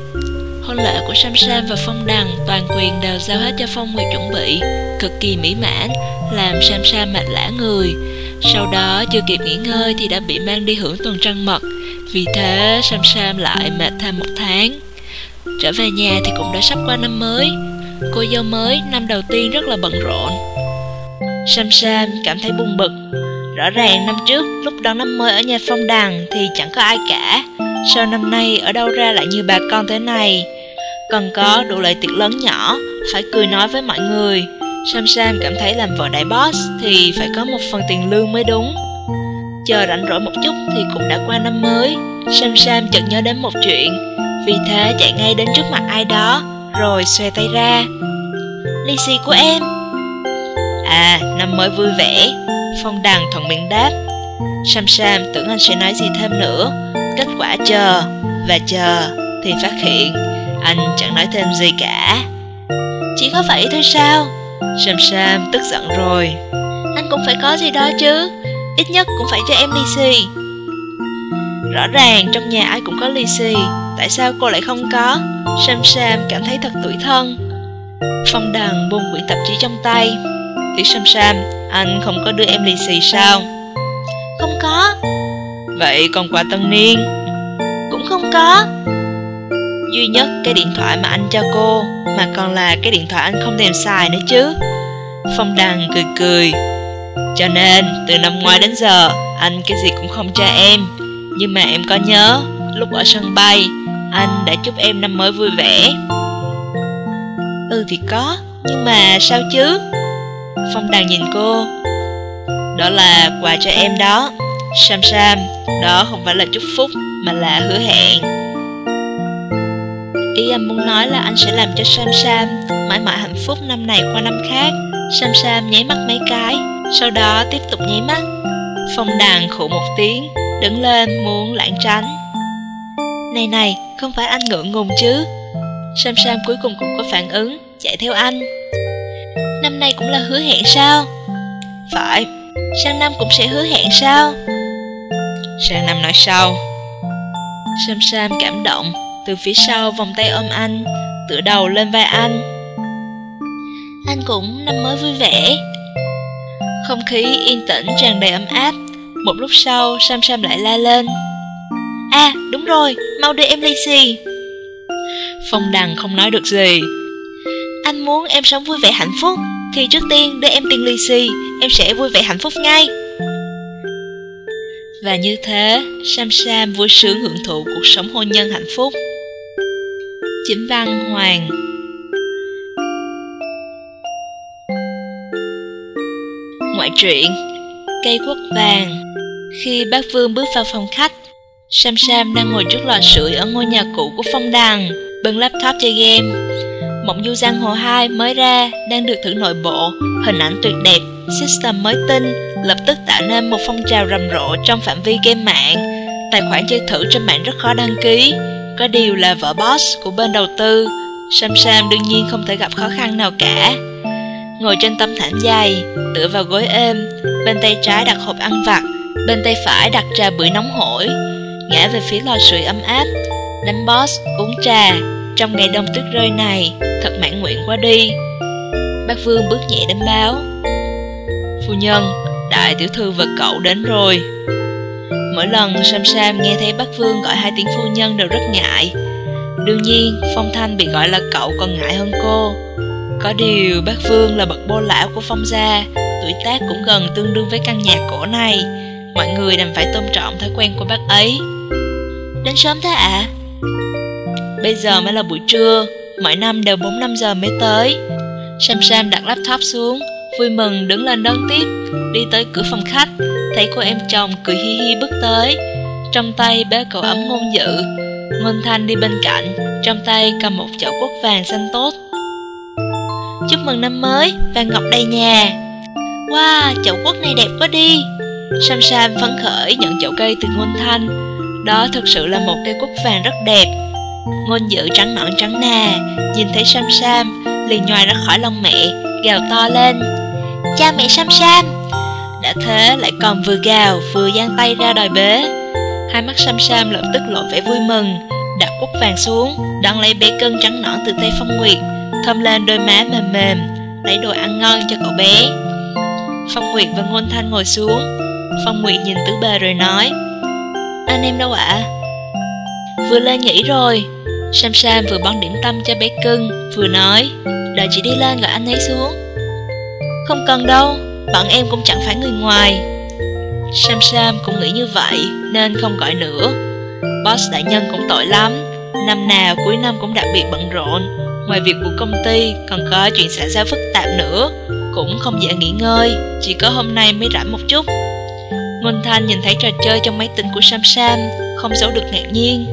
Hôn lễ của Sam Sam và Phong Đằng toàn quyền đều giao hết cho Phong Nguyệt chuẩn bị. Cực kỳ mỹ mãn, Làm Sam Sam mệt lã người. Sau đó, chưa kịp nghỉ ngơi thì đã bị mang đi hưởng tuần trăng mật. Vì thế, Sam Sam lại mệt thêm một tháng. Trở về nhà thì cũng đã sắp qua năm mới. Cô dâu mới, năm đầu tiên rất là bận rộn. Sam Sam cảm thấy buồn bực. Rõ ràng năm trước, lúc đón năm mới ở nhà phong đằng thì chẳng có ai cả. Sao năm nay ở đâu ra lại như bà con thế này? Cần có đủ loại tiệc lớn nhỏ, Phải cười nói với mọi người. Sam Sam cảm thấy làm vợ đại boss Thì phải có một phần tiền lương mới đúng. Chờ rảnh rỗi một chút thì cũng đã qua năm mới. Sam Sam chợt nhớ đến một chuyện vì thế chạy ngay đến trước mặt ai đó, Rồi xòe tay ra. Lì xì của em. À năm mới vui vẻ. Phong đằng thuận miệng đáp. Sam Sam tưởng anh sẽ nói gì thêm nữa. Kết quả chờ Và chờ Thì phát hiện Anh chẳng nói thêm gì cả. Chỉ có vậy thôi sao? Sam Sam tức giận rồi. Anh cũng phải có gì đó chứ. Ít nhất cũng phải cho em lì xì. Rõ ràng trong nhà ai cũng có lì xì. Tại sao cô lại không có? Sam Sam cảm thấy thật tủi thân. Phong Đằng buông quyển tạp chí trong tay. Tiểu Sam Sam, Anh không có đưa em lì xì sao? Không có. Vậy còn quà tân niên? Cũng không có. Duy nhất cái điện thoại mà anh cho cô, Mà còn là cái điện thoại anh không thèm xài nữa chứ. Phong Đằng cười cười. Cho nên, từ năm ngoái đến giờ, Anh cái gì cũng không cho em. Nhưng mà em có nhớ Lúc ở sân bay. Anh đã chúc em năm mới vui vẻ. Ừ thì có, Nhưng mà sao chứ? Phong đàn nhìn cô. Đó là quà cho em đó. Sam Sam, Đó không phải là chúc phúc, Mà là hứa hẹn. Ý anh muốn nói là anh sẽ làm cho Sam Sam Mãi mãi hạnh phúc năm này qua năm khác. Sam Sam nháy mắt mấy cái, Sau đó tiếp tục nháy mắt. Phong đàn khổ một tiếng, Đứng lên muốn lãng tránh. Này này, Không phải anh ngượng ngùng chứ? Sam Sam cuối cùng cũng có phản ứng, Chạy theo anh. Năm nay cũng là hứa hẹn sao? Phải, Sang năm cũng sẽ hứa hẹn sao? Sang năm nói sau. Sam Sam cảm động, Từ phía sau vòng tay ôm anh, Tựa đầu lên vai anh. Anh cũng năm mới vui vẻ. Không khí yên tĩnh tràn đầy ấm áp. Một lúc sau, Sam Sam lại la lên. À đúng rồi Mau đưa em ly xì. Phong Đằng không nói được gì. Anh muốn em sống vui vẻ hạnh phúc Thì trước tiên đưa em tiền lì xì Em sẽ vui vẻ hạnh phúc ngay. Và như thế Sam Sam vui sướng hưởng thụ cuộc sống hôn nhân hạnh phúc. Chính văn Hoàng. Ngoại truyện Cây quất vàng. Khi bác Vương bước vào phòng khách Sam Sam đang ngồi trước lò sưởi ở ngôi nhà cũ của Phong Đằng bưng laptop chơi game. Mộng du giang hồ 2 mới ra, đang được thử nội bộ, hình ảnh tuyệt đẹp, system mới tinh, lập tức tạo nên một phong trào rầm rộ trong phạm vi game mạng. Tài khoản chơi thử trên mạng rất khó đăng ký, có điều là vợ boss của bên đầu tư. Sam Sam đương nhiên không thể gặp khó khăn nào cả. Ngồi trên tấm thảm dày, tựa vào gối êm, bên tay trái đặt hộp ăn vặt, bên tay phải đặt trà bưởi nóng hổi, ngã về phía lò sưởi ấm áp, đánh boss, uống trà. Trong ngày đông tuyết rơi này, thật mãn nguyện quá đi. Bác Vương bước nhẹ đến báo. Phu nhân, đại tiểu thư và cậu đến rồi. Mỗi lần Sam Sam nghe thấy bác Vương gọi hai tiếng phu nhân đều rất ngại. Đương nhiên, Phong Thanh bị gọi là cậu còn ngại hơn cô. Có điều bác Vương là bậc bô lão của Phong gia, tuổi tác cũng gần tương đương với căn nhà cổ này. Mọi người đành phải tôn trọng thói quen của bác ấy. Đến sớm thế ạ? À? Bây giờ mới là buổi trưa, mỗi năm đều 4-5 giờ mới tới. Sam Sam đặt laptop xuống, vui mừng đứng lên đón tiếp, đi tới cửa phòng khách, thấy cô em chồng cười hi hi bước tới. Trong tay bé cậu ấm ngôn dự, Ngôn Thanh đi bên cạnh, trong tay cầm một chậu quất vàng xanh tốt. Chúc mừng năm mới, vàng ngọc đầy nhà. Wow, chậu quất này đẹp quá đi. Sam Sam phấn khởi nhận chậu cây từ Ngôn Thanh. Đó thực sự là một cây cúc vàng rất đẹp, Ngôn dự trắng nõn trắng nà. Nhìn thấy Sam Sam liền nhoài ra khỏi lòng mẹ Gào to lên. Cha mẹ Sam Sam! Đã thế lại còn vừa gào vừa giang tay ra đòi bế. Hai mắt Sam Sam lập tức lộ vẻ vui mừng Đặt cúc vàng xuống Đón lấy bé cân trắng nõn từ tay Phong Nguyệt Thơm lên đôi má mềm mềm Lấy đồ ăn ngon cho cậu bé. Phong Nguyệt và Ngôn Thanh ngồi xuống. Phong Nguyệt nhìn tứ bề rồi nói anh em đâu ạ? À? Vừa lên nghỉ rồi. Sam Sam vừa bón điểm tâm cho bé cưng, Vừa nói, Đợi chị đi lên gọi anh ấy xuống. Không cần đâu Bọn em cũng chẳng phải người ngoài. Sam Sam cũng nghĩ như vậy, Nên không gọi nữa. Boss đại nhân cũng tội lắm. Năm nào cuối năm cũng đặc biệt bận rộn. Ngoài việc của công ty, Còn có chuyện xảy ra phức tạp nữa. Cũng không dễ nghỉ ngơi, Chỉ có hôm nay mới rảnh một chút. Ngôn Thanh nhìn thấy trò chơi trong máy tính của Sam Sam Không giấu được ngạc nhiên.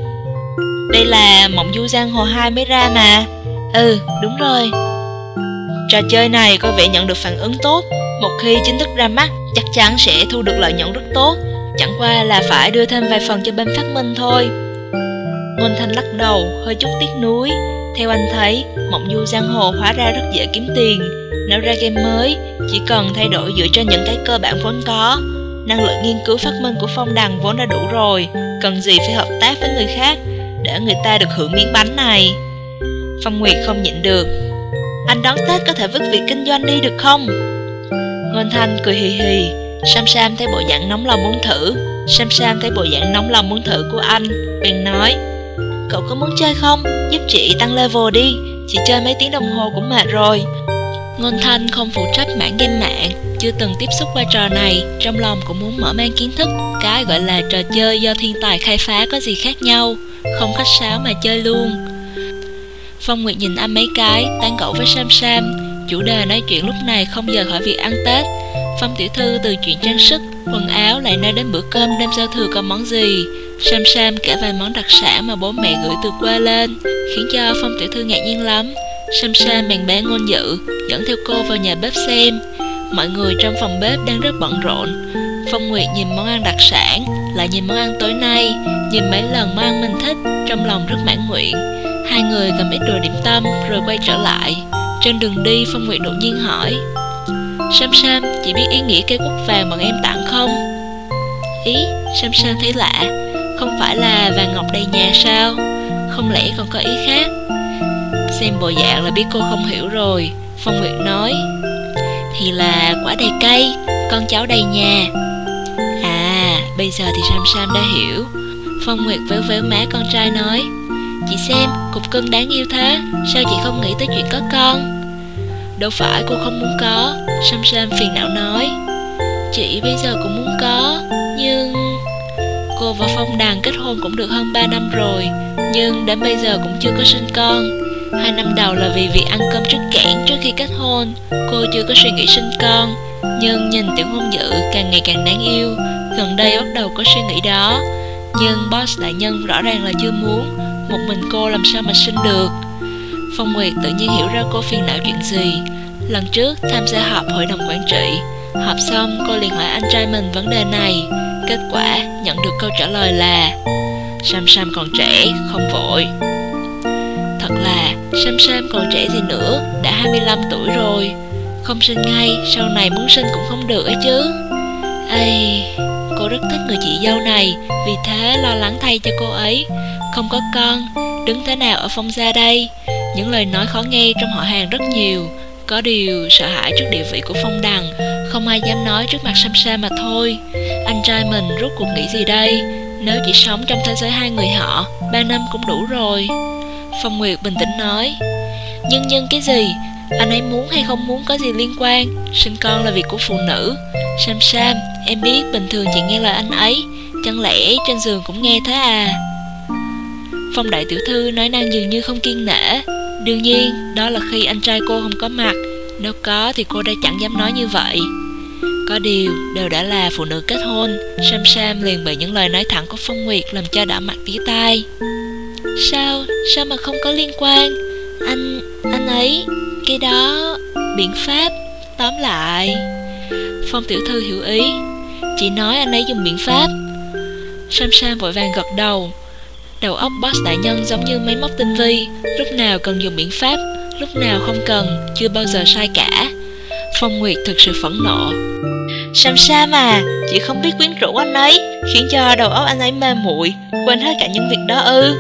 Đây là Mộng Du Giang Hồ 2 mới ra mà. Ừ, đúng rồi. Trò chơi này có vẻ nhận được phản ứng tốt. Một khi chính thức ra mắt Chắc chắn sẽ thu được lợi nhuận rất tốt. Chẳng qua là phải đưa thêm vài phần cho bên phát minh thôi. Ngôn Thanh lắc đầu, hơi chút tiếc nuối. Theo anh thấy, Mộng Du Giang Hồ hóa ra rất dễ kiếm tiền. Nếu ra game mới, chỉ cần thay đổi dựa trên những cái cơ bản vốn có. Năng lượng nghiên cứu phát minh của phong đằng vốn đã đủ rồi, cần gì phải hợp tác với người khác để người ta được hưởng miếng bánh này. Phong Nguyệt không nhịn được. Anh đón Tết có thể vứt việc kinh doanh đi được không? Ngôn Thanh cười hì hì, Sam Sam thấy bộ dạng nóng lòng muốn thử Sam Sam thấy bộ dạng nóng lòng muốn thử của anh Bèn nói Cậu có muốn chơi không? Giúp chị tăng level đi Chị chơi mấy tiếng đồng hồ cũng mệt rồi Ngôn Thanh không phụ trách mảng game mạng Chưa từng tiếp xúc qua trò này. Trong lòng cũng muốn mở mang kiến thức Cái gọi là trò chơi do thiên tài khai phá có gì khác nhau Không khách sáo mà chơi luôn. Phong Nguyệt nhìn anh mấy cái Tán gẫu với Sam Sam. Chủ đề nói chuyện lúc này không giờ khỏi việc ăn Tết. Phong tiểu thư từ chuyện trang sức, quần áo lại nói đến bữa cơm đêm giao thừa có món gì. Sam Sam kể vài món đặc sản mà bố mẹ gửi từ quê lên, khiến cho Phong tiểu thư ngạc nhiên lắm. Sam Sam bèn bé ngôn dự, dẫn theo cô vào nhà bếp xem. Mọi người trong phòng bếp đang rất bận rộn. Phong Nguyệt nhìn món ăn đặc sản, lại nhìn món ăn tối nay, nhìn mấy lần món ăn mình thích, trong lòng rất mãn nguyện. Hai người cầm ít đồ điểm tâm rồi quay trở lại. Trên đường đi, Phong Nguyệt đột nhiên hỏi Sam Sam, chị biết ý nghĩa cây quốc vàng bọn em tặng không? Ý, Sam Sam thấy lạ Không phải là vàng ngọc đầy nhà sao? Không lẽ còn có ý khác? Xem bộ dạng là biết cô không hiểu rồi Phong Nguyệt nói Thì là quả đầy cây, con cháu đầy nhà. À, bây giờ thì Sam Sam đã hiểu. Phong Nguyệt véo véo má con trai nói Chị xem, cục cưng đáng yêu thế Sao chị không nghĩ tới chuyện có con? Đâu phải cô không muốn có Sam Sam phiền não nói. Chị bây giờ cũng muốn có Nhưng Cô và Phong Đàn kết hôn cũng được hơn 3 năm rồi Nhưng đến bây giờ cũng chưa có sinh con. Hai năm đầu là vì việc ăn cơm trước kẽn trước khi kết hôn. Cô chưa có suy nghĩ sinh con Nhưng nhìn tiểu hôn dự càng ngày càng đáng yêu. Gần đây bắt đầu có suy nghĩ đó. Nhưng boss đại nhân rõ ràng là chưa muốn Một mình cô làm sao mà sinh được. Phong Nguyệt tự nhiên hiểu ra cô phiền não chuyện gì. Lần trước tham gia họp hội đồng quản trị. Họp xong cô liền hỏi anh trai mình vấn đề này. Kết quả nhận được câu trả lời là Sam Sam còn trẻ, không vội. Thật là Sam Sam còn trẻ gì nữa Đã 25 tuổi rồi. Không sinh ngay, sau này muốn sinh cũng không được ấy chứ. Ây, cô rất thích người chị dâu này Vì thế lo lắng thay cho cô ấy. Không có con, đứng thế nào ở phong gia đây? Những lời nói khó nghe trong họ hàng rất nhiều. Có điều sợ hãi trước địa vị của Phong Đằng Không ai dám nói trước mặt Sam Sam mà thôi. Anh trai mình rốt cuộc nghĩ gì đây? Nếu chỉ sống trong thế giới hai người họ Ba năm cũng đủ rồi. Phong Nguyệt bình tĩnh nói. Nhưng nhân cái gì? Anh ấy muốn hay không muốn có gì liên quan? Sinh con là việc của phụ nữ. Sam Sam Em biết bình thường chị nghe lời anh ấy. Chẳng lẽ trên giường cũng nghe thế à? Phong đại tiểu thư nói năng dường như không kiên nể. Đương nhiên, đó là khi anh trai cô không có mặt. Nếu có thì cô đã chẳng dám nói như vậy. Có điều, đều đã là phụ nữ kết hôn Sam Sam liền bị những lời nói thẳng của Phong Nguyệt làm cho đỏ mặt tía tai. Sao, sao mà không có liên quan? Anh, anh ấy, cái đó, biện pháp, tóm lại Phong tiểu thư hiểu ý. Chị nói anh ấy dùng biện pháp. Sam Sam vội vàng gật đầu. Đầu óc boss đại nhân giống như máy móc tinh vi. Lúc nào cần dùng biện pháp Lúc nào không cần Chưa bao giờ sai cả. Phong Nguyệt thực sự phẫn nộ. Sam Sam à Chị không biết quyến rũ anh ấy Khiến cho đầu óc anh ấy mê muội Quên hết cả những việc đó ư?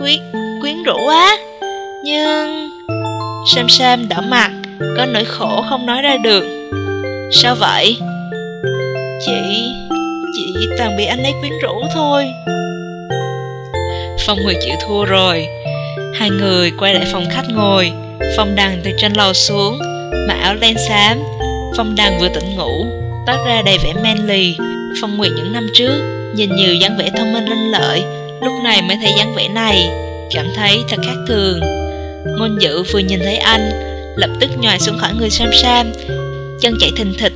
Quyến, quyến rũ quá, Nhưng Sam Sam đỏ mặt Có nỗi khổ không nói ra được. Sao vậy? Chị Chị toàn bị anh ấy quyến rũ thôi. Phong Nguyệt chịu thua rồi. Hai người quay lại phòng khách ngồi. Phong Đằng từ trên lầu xuống Mặc áo len xám. Phong Đằng vừa tỉnh ngủ Toát ra đầy vẻ men lì Phong Nguyệt những năm trước Nhìn nhiều dáng vẻ thông minh linh lợi Lúc này mới thấy dáng vẻ này, Cảm thấy thật khác thường. Ngôn dự vừa nhìn thấy anh, Lập tức nhòi xuống khỏi người Sam Sam. Chân chạy thình thịch,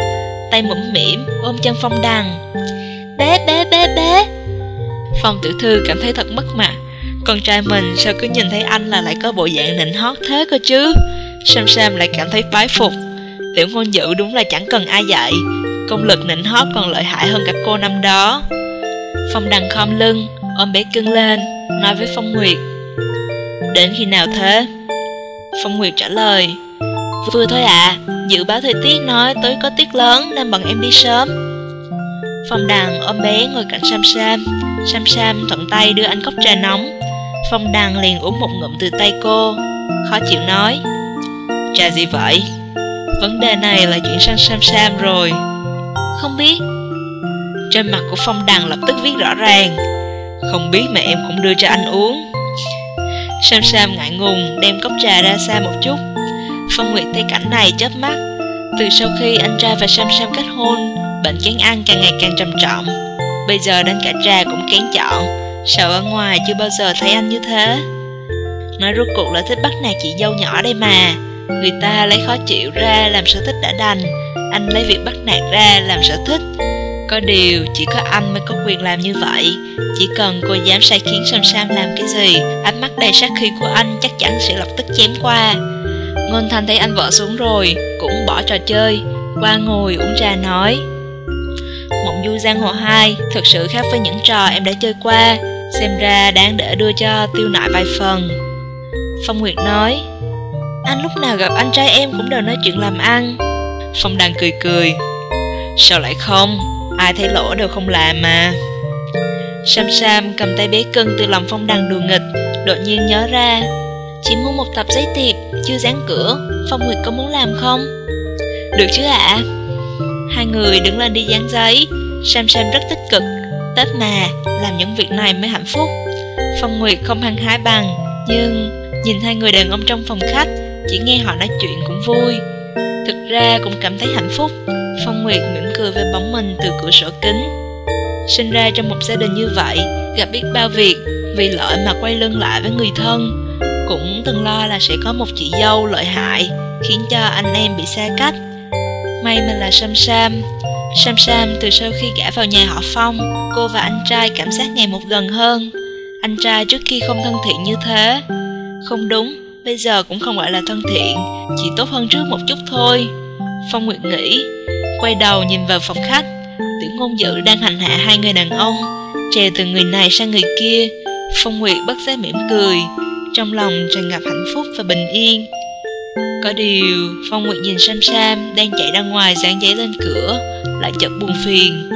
Tay mũm mỉm ôm chân Phong Đằng. Bé bé bé bé. Phong tiểu thư cảm thấy thật mất mặt. Con trai mình sao cứ nhìn thấy anh là lại có bộ dạng nịnh hót thế cơ chứ? Sam Sam lại cảm thấy bái phục. Tiểu ngôn dự đúng là chẳng cần ai dạy, Công lực nịnh hót còn lợi hại hơn cả cô năm đó. Phong đằng khom lưng Ôm bé cưng lên Nói với Phong Nguyệt Đến khi nào thế Phong Nguyệt trả lời Vừa thôi ạ, à, dự báo thời tiết nói tối có tiết lớn nên bọn em đi sớm. Phong Đằng ôm bé ngồi cạnh Sam Sam. Sam Sam thuận tay đưa anh cốc trà nóng. Phong Đằng liền uống một ngụm từ tay cô. Khó chịu nói. Trà gì vậy? Vấn đề này là chuyện sang Sam Sam rồi. Không biết. Trên mặt của Phong Đằng lập tức viết rõ ràng. Không biết mà em cũng đưa cho anh uống. Sam Sam ngại ngùng đem cốc trà ra xa một chút. Phong Nguyệt thấy cảnh này chớp mắt. Từ sau khi anh trai và Sam Sam kết hôn, bệnh kén ăn càng ngày càng trầm trọng. Bây giờ đến cả trà cũng kén chọn, sợ ở ngoài chưa bao giờ thấy anh như thế. Nói rốt cuộc là thích bắt nạt chị dâu nhỏ đây mà. Người ta lấy khó chịu ra làm sở thích đã đành, anh lấy việc bắt nạt ra làm sở thích. Có điều, chỉ có anh mới có quyền làm như vậy. Chỉ cần cô dám sai khiến Sam Sam làm cái gì, Ánh mắt đầy sát khí của anh chắc chắn sẽ lập tức chém qua. Ngôn Thanh thấy anh vợ xuống rồi, Cũng bỏ trò chơi. Qua ngồi uống trà nói, Mộng du giang hồ 2 Thực sự khác với những trò em đã chơi qua. Xem ra đáng để đưa cho tiêu nại vài phần. Phong Nguyệt nói, Anh lúc nào gặp anh trai em cũng đều nói chuyện làm ăn. Phong Đằng cười cười, Sao lại không? Ai thấy lỗ đều không làm mà. Sam Sam cầm tay bé cưng từ lòng phong đằng đùa nghịch, Đột nhiên nhớ ra, Chỉ muốn một tập giấy tiệp, Chưa dán cửa, Phong Nguyệt có muốn làm không? Được chứ ạ. À? Hai người đứng lên đi dán giấy, Sam Sam rất tích cực, Tết mà, Làm những việc này mới hạnh phúc. Phong Nguyệt không hăng hái bằng, Nhưng nhìn hai người đàn ông trong phòng khách, Chỉ nghe họ nói chuyện cũng vui. Thực ra cũng cảm thấy hạnh phúc. Phong Nguyệt mỉm cười với bóng mình từ cửa sổ kính. Sinh ra trong một gia đình như vậy, Gặp biết bao việc, Vì lợi mà quay lưng lại với người thân. Cũng từng lo là sẽ có một chị dâu lợi hại, Khiến cho anh em bị xa cách. May mà là Sam Sam. Sam Sam từ sau khi gả vào nhà họ Phong, Cô và anh trai cảm giác ngày một gần hơn. Anh trai trước khi không thân thiện như thế. Không đúng, Bây giờ cũng không gọi là thân thiện, Chỉ tốt hơn trước một chút thôi. Phong Nguyệt nghĩ Quay đầu nhìn vào phòng khách. Tiểu ngôn dự đang hành hạ hai người đàn ông Trè từ người này sang người kia. Phong Nguyệt bất giác mỉm cười, Trong lòng tràn ngập hạnh phúc và bình yên. Có điều, Phong Nguyệt nhìn Sam Sam Đang chạy ra ngoài dán giấy lên cửa, Lại chợt buồn phiền.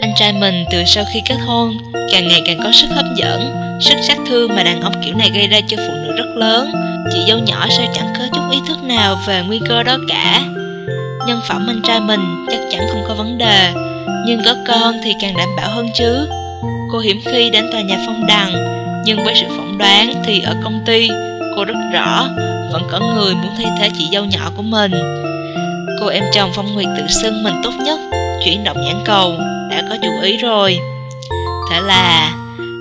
Anh trai mình từ sau khi kết hôn, Càng ngày càng có sức hấp dẫn, Sức sát thương mà đàn ông kiểu này gây ra cho phụ nữ rất lớn. Chị dâu nhỏ sao chẳng có chút ý thức nào về nguy cơ đó cả nhân phẩm anh trai mình chắc chắn không có vấn đề. Nhưng có con thì càng đảm bảo hơn chứ. Cô hiểm khi đến tòa nhà phong đằng nhưng với sự phỏng đoán thì ở công ty, cô rất rõ, vẫn có người muốn thay thế chị dâu nhỏ của mình. Cô em chồng phong nguyệt tự xưng mình tốt nhất, chuyển động nhãn cầu, đã có chủ ý rồi. Thế là,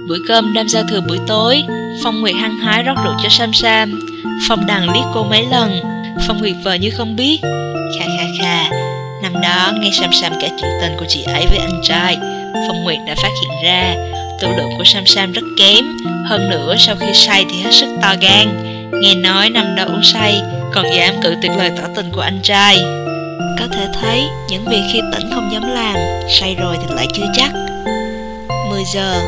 bữa cơm đêm giao thừa buổi tối, phong nguyệt hăng hái rót rượu cho sam sam. Phong đằng liếc cô mấy lần, phong nguyệt vờ như không biết. Kha kha kha. Năm đó nghe Sam Sam kể chuyện tình của chị ấy với anh trai. Phong Nguyệt đã phát hiện ra Tụ lượng của Sam Sam rất kém. Hơn nữa, sau khi say thì hết sức to gan. Nghe nói năm đó uống say, Còn dám cự tuyệt lời tỏ tình của anh trai. Có thể thấy, Những việc khi tỉnh không dám làm, Say rồi thì lại chưa chắc. 10 giờ,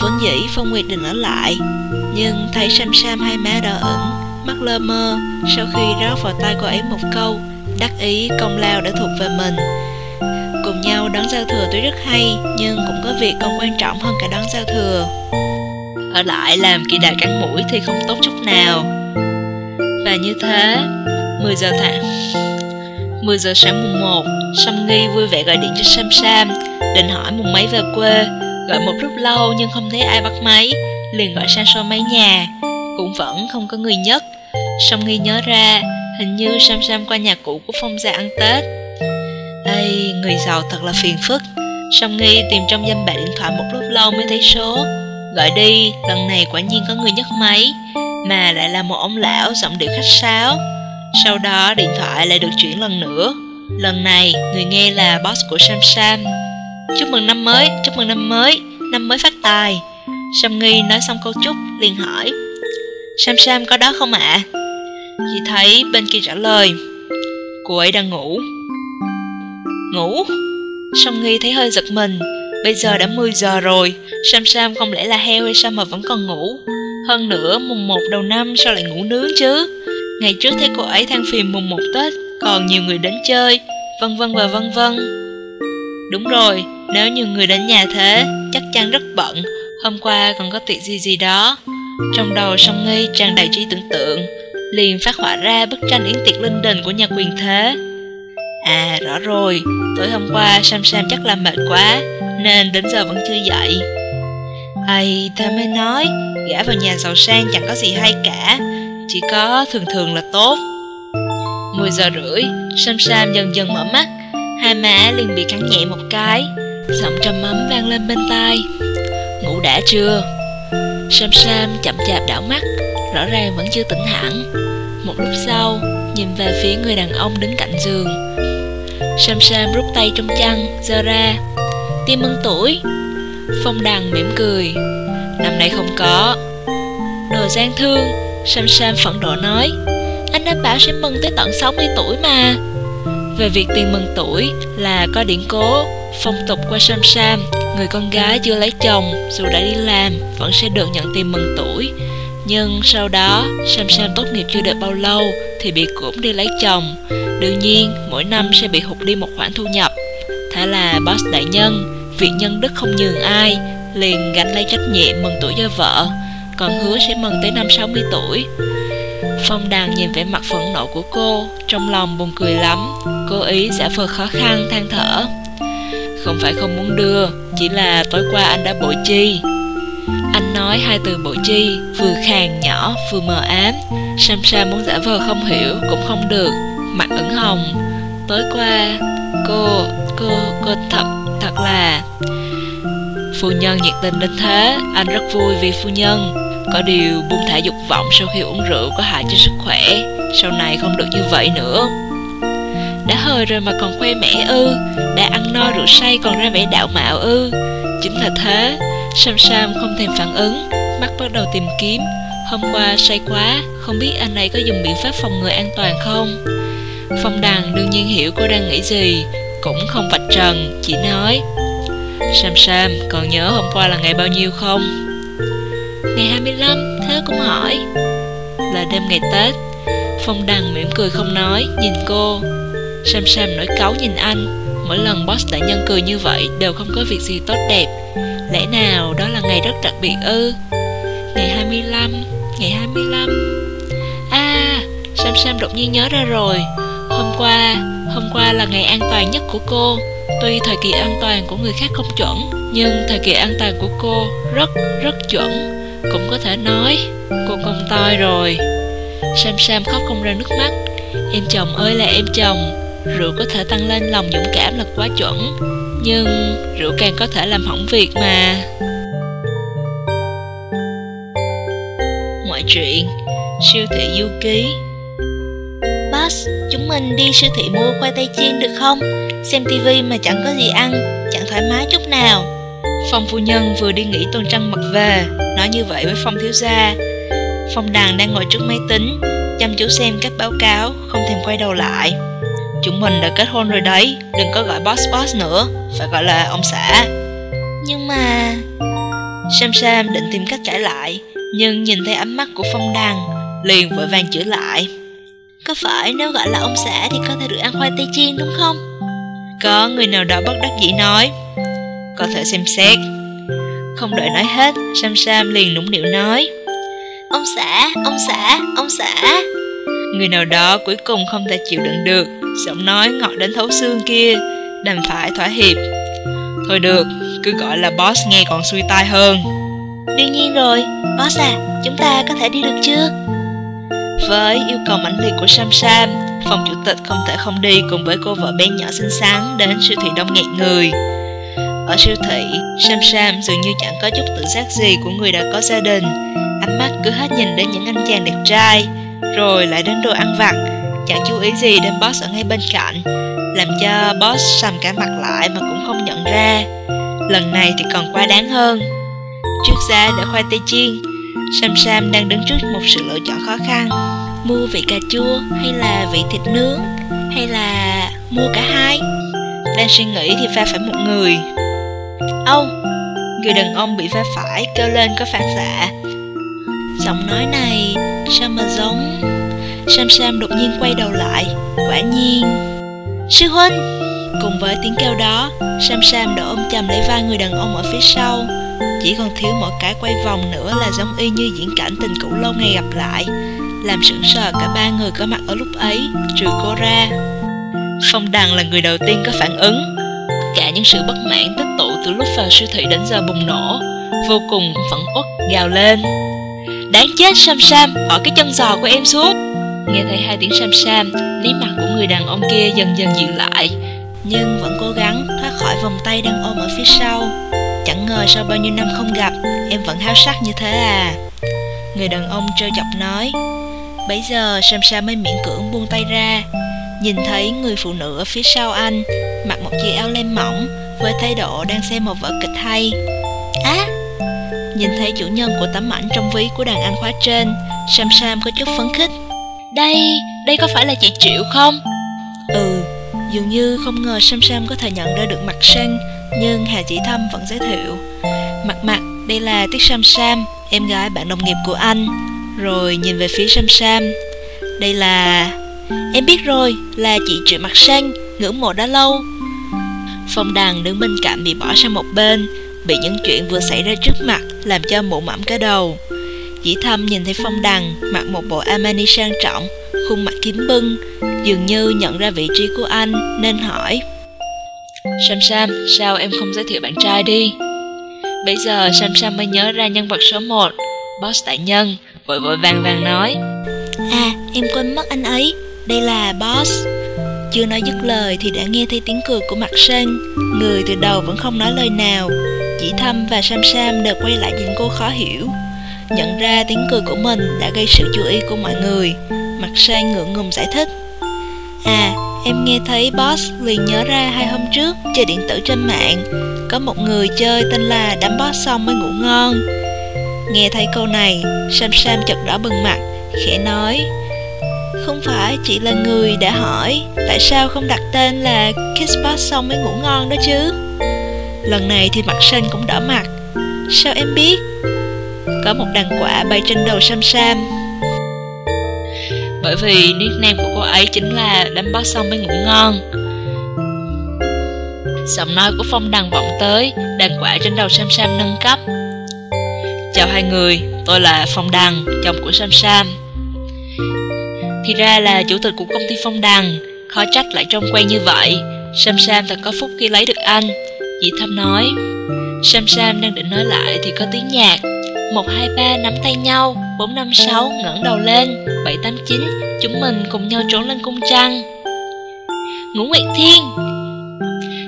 Vốn dĩ Phong Nguyệt định ở lại. Nhưng thấy Sam Sam hai má đỏ ửng, Mắt lơ mơ, Sau khi rót vào tay cô ấy một câu đắc ý, công lao đã thuộc về mình. Cùng nhau đón giao thừa tuy rất hay, nhưng cũng có việc còn quan trọng hơn cả đón giao thừa. Ở lại làm kỳ đà cắn mũi thì không tốt chút nào. Và như thế 10 giờ tháng 10 giờ sáng mùng 1 Sâm Nghi vui vẻ gọi điện cho Sam Sam, Định hỏi mùng mấy về quê. Gọi một lúc lâu nhưng không thấy ai bắt máy, Liền gọi sang số máy nhà. Cũng vẫn không có người nhất. Sâm Nghi nhớ ra Hình như Sam Sam qua nhà cũ của Phong gia ăn Tết. Ây, người giàu thật là phiền phức. Song Nghi tìm trong danh bạ điện thoại một lúc lâu mới thấy số. Gọi đi, lần này quả nhiên có người nhấc máy Mà lại là một ông lão giọng điệu khách sáo. Sau đó điện thoại lại được chuyển lần nữa. Lần này người nghe là boss của Sam Sam. Chúc mừng năm mới, chúc mừng năm mới, năm mới phát tài. Sam Nghi nói xong câu chúc liền hỏi Sam Sam có đó không ạ? À? Chị thấy bên kia trả lời. Cô ấy đang ngủ. Ngủ? Song Nghi thấy hơi giật mình. Bây giờ đã 10 giờ rồi. Sam Sam không lẽ là heo hay sao mà vẫn còn ngủ? Hơn nữa mùng 1 đầu năm sao lại ngủ nướng chứ? Ngày trước thấy cô ấy than phiền mùng một Tết Còn nhiều người đến chơi. Vân vân và vân vân. Đúng rồi, nếu nhiều người đến nhà thế Chắc chắn rất bận. Hôm qua còn có tiệc gì gì đó. Trong đầu song nghi tràn đầy trí tưởng tượng. Liền phát họa ra bức tranh yến tiệc linh đình của nhà quyền thế. À rõ rồi, tối hôm qua Sam Sam chắc là mệt quá Nên đến giờ vẫn chưa dậy. Ây, ta mới nói Gã vào nhà giàu sang chẳng có gì hay cả Chỉ có thường thường là tốt. 10 giờ rưỡi Sam Sam dần dần mở mắt Hai má liền bị cắn nhẹ một cái Giọng trầm mắm vang lên bên tai. Ngủ đã chưa? Sam Sam chậm chạp đảo mắt, Rõ ràng vẫn chưa tỉnh hẳn. Một lúc sau, Nhìn về phía người đàn ông đứng cạnh giường. Sam Sam rút tay trong chăn, Giơ ra. Tim mừng tuổi. Phong đằng mỉm cười. Năm nay không có. Đồ gian thương, Sam Sam phẫn nộ nói. Anh đã bảo sẽ mừng tới tận 60 tuổi mà. Về việc tiền mừng tuổi là có điển cố, Phong tục qua Sam Sam. Người con gái chưa lấy chồng, Dù đã đi làm, Vẫn sẽ được nhận tiền mừng tuổi. Nhưng sau đó Sam Sam tốt nghiệp chưa được bao lâu, Thì bị cưỡng đi lấy chồng. Đương nhiên, mỗi năm sẽ bị hụt đi một khoản thu nhập. Thế là boss đại nhân Việc nhân đức không nhường ai, Liền gánh lấy trách nhiệm mừng tuổi cho vợ, Còn hứa sẽ mừng tới năm 60 tuổi. Phong đàn nhìn vẻ mặt phẫn nộ của cô, Trong lòng buồn cười lắm. Cô ý giả vờ khó khăn than thở. Không phải không muốn đưa chỉ là tối qua anh đã bội chi. Anh nói hai từ bội chi, Vừa khàn nhỏ, vừa mờ ám. Sam Sam muốn giả vờ không hiểu, Cũng không được. Mặt ửng hồng. Tối qua, Cô Cô Cô thật Thật là Phu nhân nhiệt tình đến thế. Anh rất vui vì phu nhân. Có điều buông thả dục vọng sau khi uống rượu có hại cho sức khỏe. Sau này không được như vậy nữa. Đã hời rồi mà còn khoe mẽ ư. Đã ăn no rượu say còn ra vẻ đạo mạo ư. Chính là thế. Sam Sam không thèm phản ứng. Mắt bắt đầu tìm kiếm. Hôm qua say quá, Không biết anh ấy có dùng biện pháp phòng ngừa an toàn không? Phong Đằng đương nhiên hiểu cô đang nghĩ gì. Cũng không vạch trần, Chỉ nói. Sam Sam, còn nhớ hôm qua là ngày bao nhiêu không? Ngày 25 Thế cũng hỏi. Là đêm ngày Tết. Phong Đằng mỉm cười không nói, Nhìn cô. Sam Sam nổi cáu nhìn anh. Mỗi lần boss đại nhân cười như vậy Đều không có việc gì tốt đẹp. Lẽ nào đó là ngày rất đặc biệt ư? Ngày 25 Ngày 25 À Sam Sam đột nhiên nhớ ra rồi. Hôm qua Hôm qua là ngày an toàn nhất của cô. Tuy thời kỳ an toàn của người khác không chuẩn, Nhưng thời kỳ an toàn của cô rất rất chuẩn. Cũng có thể nói, Cô công toi rồi. Sam Sam khóc không ra nước mắt. Em chồng ơi là em chồng. Rượu có thể tăng lên lòng dũng cảm là quá chuẩn Nhưng rượu càng có thể làm hỏng việc mà. Ngoại truyện Siêu thị du ký. Boss, chúng mình đi siêu thị mua khoai tây chiên được không? Xem tivi mà chẳng có gì ăn, chẳng thoải mái chút nào. Phong phu nhân vừa đi nghỉ tuần trăng mật về Nói như vậy với Phong thiếu gia. Phong đàn đang ngồi trước máy tính Chăm chú xem các báo cáo Không thèm quay đầu lại. Chúng mình đã kết hôn rồi đấy. Đừng có gọi boss boss nữa. Phải gọi là ông xã. Nhưng mà Sam Sam định tìm cách cãi lại Nhưng nhìn thấy ánh mắt của Phong đàn Liền vội vàng chữa lại. Có phải nếu gọi là ông xã Thì có thể được ăn khoai tây chiên đúng không? Có người nào đó bất đắc dĩ nói. Có thể xem xét. Không đợi nói hết Sam Sam liền nũng nịu nói. Ông xã, ông xã, ông xã Người nào đó cuối cùng không thể chịu đựng được Giọng nói ngọt đến thấu xương kia Đành phải thỏa hiệp Thôi được, cứ gọi là boss nghe còn xuôi tai hơn Đương nhiên rồi, boss à, chúng ta có thể đi được chưa? Với yêu cầu mãnh liệt của Sam Sam Phòng chủ tịch không thể không đi cùng với cô vợ bé nhỏ xinh xắn đến siêu thị đông nghẹt người. Ở siêu thị, Sam Sam dường như chẳng có chút tự giác gì của người đã có gia đình. Ánh mắt cứ hết nhìn đến những anh chàng đẹp trai, rồi lại đến đồ ăn vặt, chẳng chú ý gì đến boss ở ngay bên cạnh, làm cho boss sầm cả mặt lại mà cũng không nhận ra. Lần này thì còn quá đáng hơn. Trước giá để khoai tây chiên, Sam Sam đang đứng trước một sự lựa chọn khó khăn. Mua vị cà chua hay là vị thịt nướng hay là mua cả hai? Đang suy nghĩ thì va phải một người. Âu người đàn ông bị va phải kêu lên có phản xạ. Giọng nói này sao mà giống? Sam Sam đột nhiên quay đầu lại, Quả nhiên. Sư huynh! Cùng với tiếng kêu đó, Sam Sam đã ôm chầm lấy vai người đàn ông ở phía sau. Chỉ còn thiếu một cái quay vòng nữa là giống y như diễn cảnh tình cũ lâu ngày gặp lại. Làm sững sờ cả ba người có mặt ở lúc ấy, Trừ cô ra. Phong Đằng là người đầu tiên có phản ứng. Cả những sự bất mãn tích tụ từ lúc vào siêu thị đến giờ bùng nổ, Vô cùng phẫn uất gào lên. Đáng chết Sam Sam, bỏ cái chân giò của em xuống. Nghe thấy hai tiếng Sam Sam, nét mặt của người đàn ông kia dần dần dịu lại. Nhưng vẫn cố gắng thoát khỏi vòng tay đang ôm ở phía sau. Chẳng ngờ sau bao nhiêu năm không gặp, em vẫn háo sắc như thế à? Người đàn ông trêu chọc nói. Bấy giờ Sam Sam mới miễn cưỡng buông tay ra. Nhìn thấy người phụ nữ ở phía sau anh Mặc một chiếc áo len mỏng Với thái độ đang xem một vở kịch hay. Á à, Nhìn thấy chủ nhân của tấm ảnh trong ví của đàn anh khóa trên. Sam Sam có chút phấn khích. Đây, đây có phải là chị Triệu không? Ừ, dường như không ngờ Sam Sam có thể nhận ra được mặt Sang Nhưng Hà Chỉ Thâm vẫn giới thiệu. Mặt mặt, đây là Tiết Sam Sam, em gái bạn đồng nghiệp của anh. Rồi nhìn về phía Sam Sam. Đây là... Em biết rồi, là chị Triệu Mặt Sang, ngưỡng mộ đã lâu. Phong đằng đứng bên cạnh bị bỏ sang một bên bị những chuyện vừa xảy ra trước mặt làm cho mụ mẫm cái đầu. Dĩ thâm nhìn thấy Phong Đằng mặc một bộ Armani sang trọng, khuôn mặt kiếm bưng, dường như nhận ra vị trí của anh nên hỏi. Sam Sam, sao em không giới thiệu bạn trai đi? Bây giờ Sam Sam mới nhớ ra nhân vật số 1, Boss Đại Nhân, vội vội vàng vàng nói. À, em quên mất anh ấy, đây là Boss. Chưa nói dứt lời thì đã nghe thấy tiếng cười của mặt sen Người từ đầu vẫn không nói lời nào chỉ thăm và Sam Sam đều quay lại nhìn cô khó hiểu. Nhận ra tiếng cười của mình đã gây sự chú ý của mọi người. Mặt sang ngượng ngùng giải thích. À, em nghe thấy Boss liền nhớ ra hai hôm trước chơi điện tử trên mạng. Có một người chơi tên là đám boss xong mới ngủ ngon. Nghe thấy câu này, Sam Sam chợt đỏ bừng mặt, khẽ nói không phải chỉ là người đã hỏi Tại sao không đặt tên là kiss boss xong mới ngủ ngon đó chứ? Lần này thì mặt xanh cũng đỏ mặt. Sao em biết? Có một đàn quả bay trên đầu Sam Sam. Bởi vì nickname của cô ấy chính là đánh bó xong mới ngủ ngon. Giọng nói của Phong đằng vọng tới Đàn quả trên đầu Sam Sam nâng cấp. Chào hai người, tôi là Phong Đằng, chồng của Sam Sam. Thì ra là chủ tịch của công ty Phong Đằng Khó trách lại trông quen như vậy. Sam Sam thật có phúc khi lấy được anh. Dĩ Thâm nói Sam Sam đang định nói lại thì có tiếng nhạc. 1, 2, 3 nắm tay nhau. 4, 5, 6 ngẩng đầu lên. 7, 8, 9 Chúng mình cùng nhau trốn lên cung trăng. Ngũ Nguyệt Thiên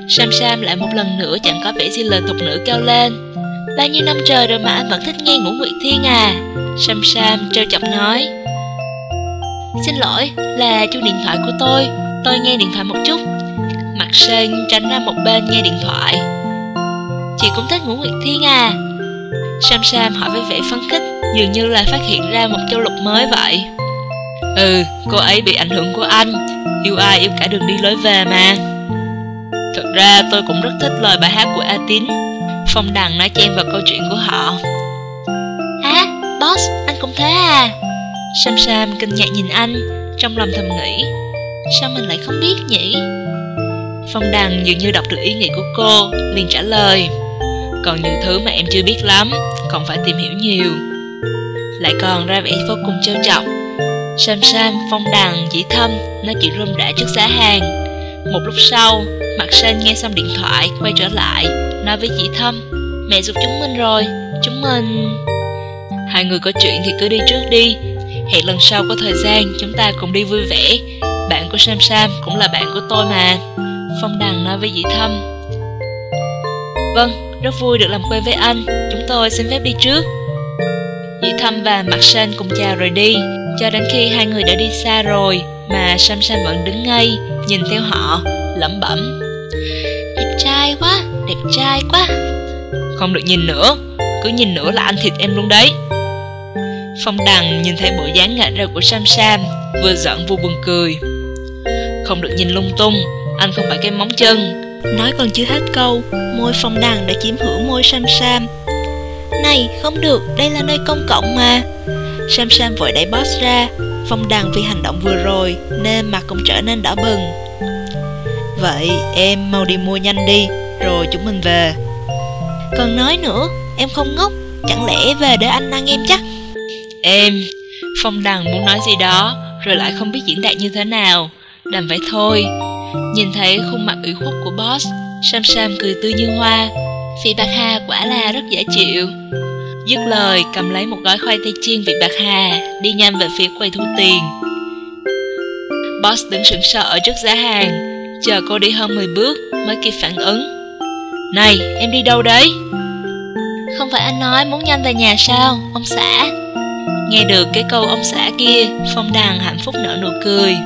Sam Sam lại một lần nữa chẳng có vẻ gì lời tục nữ kêu lên. Bao nhiêu năm trời rồi mà anh vẫn thích nghe Ngũ Nguyệt Thiên à? Sam Sam trêu chọc nói. Xin lỗi, là chuông điện thoại của tôi. Tôi nghe điện thoại một chút. Mặt Sơn tránh ra một bên nghe điện thoại. Chị cũng thích ngủ Nguyệt Thiên à. Sam Sam hỏi với vẻ phấn khích Dường như là phát hiện ra một châu lục mới vậy. Ừ, cô ấy bị ảnh hưởng của anh. Yêu ai yêu cả đường đi lối về mà. Thật ra tôi cũng rất thích lời bài hát của A Tín. Phong Đằng nói chen vào câu chuyện của họ. À, boss, anh cũng thế à. Sam Sam kinh ngạc nhìn anh Trong lòng thầm nghĩ. Sao mình lại không biết nhỉ Phong Đằng dường như đọc được ý nghĩ của cô liền trả lời Còn nhiều thứ mà em chưa biết lắm Còn phải tìm hiểu nhiều. Lại còn ra vẻ vô cùng trêu chọc. Sam Sam, Phong Đằng, Dĩ Thâm Nói chuyện rôm rã trước giá hàng. Một lúc sau Mặt Sen nghe xong điện thoại Quay trở lại Nói với Dĩ Thâm Mẹ dục chúng mình rồi Chúng mình. Hai người có chuyện thì cứ đi trước đi. Hẹn lần sau có thời gian chúng ta cùng đi vui vẻ. Bạn của Sam Sam cũng là bạn của tôi mà. Phong Đằng nói với Dĩ Thâm. Vâng, rất vui được làm quen với anh. Chúng tôi xin phép đi trước. Dĩ Thâm và Mặt Sen cùng chào rồi đi. Cho đến khi hai người đã đi xa rồi Mà Sam Sam vẫn đứng ngay, Nhìn theo họ, lẩm bẩm. Đẹp trai quá, đẹp trai quá. Không được nhìn nữa Cứ nhìn nữa là anh thịt em luôn đấy. Phong Đằng nhìn thấy bộ dáng ngại ra của Sam Sam Vừa giận vừa buồn cười. Không được nhìn lung tung anh không phải cái móng chân Nói còn chưa hết câu Môi Phong Đằng đã chiếm hữu môi Sam Sam Này không được Đây là nơi công cộng mà Sam Sam vội đẩy boss ra Phong Đằng vì hành động vừa rồi nên mặt cũng trở nên đỏ bừng. Vậy em mau đi mua nhanh đi, rồi chúng mình về. Còn nói nữa, em không ngốc, chẳng lẽ về để anh ăn em chắc? Em, Phong Đằng muốn nói gì đó, rồi lại không biết diễn đạt như thế nào, đành phải thôi. Nhìn thấy khuôn mặt ủy khuất của boss, Sam Sam cười tươi như hoa. Vị bạc hà quả là rất dễ chịu. Dứt lời, cầm lấy một gói khoai tây chiên vị bạc hà, đi nhanh về phía quầy thu tiền. Boss đứng sững sờ ở trước giá hàng, chờ cô đi hơn 10 bước mới kịp phản ứng. Này, em đi đâu đấy? Không phải anh nói muốn nhanh về nhà sao, ông xã? Nghe được cái câu ông xã kia, Phong Đàn hạnh phúc nở nụ cười.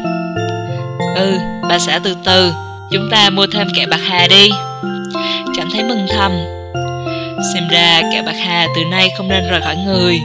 Ừ, bà xã từ từ, chúng ta mua thêm kẹo bạc hà đi. Cảm thấy mừng thầm. Xem ra kẹo bạc hà từ nay không nên rời khỏi người.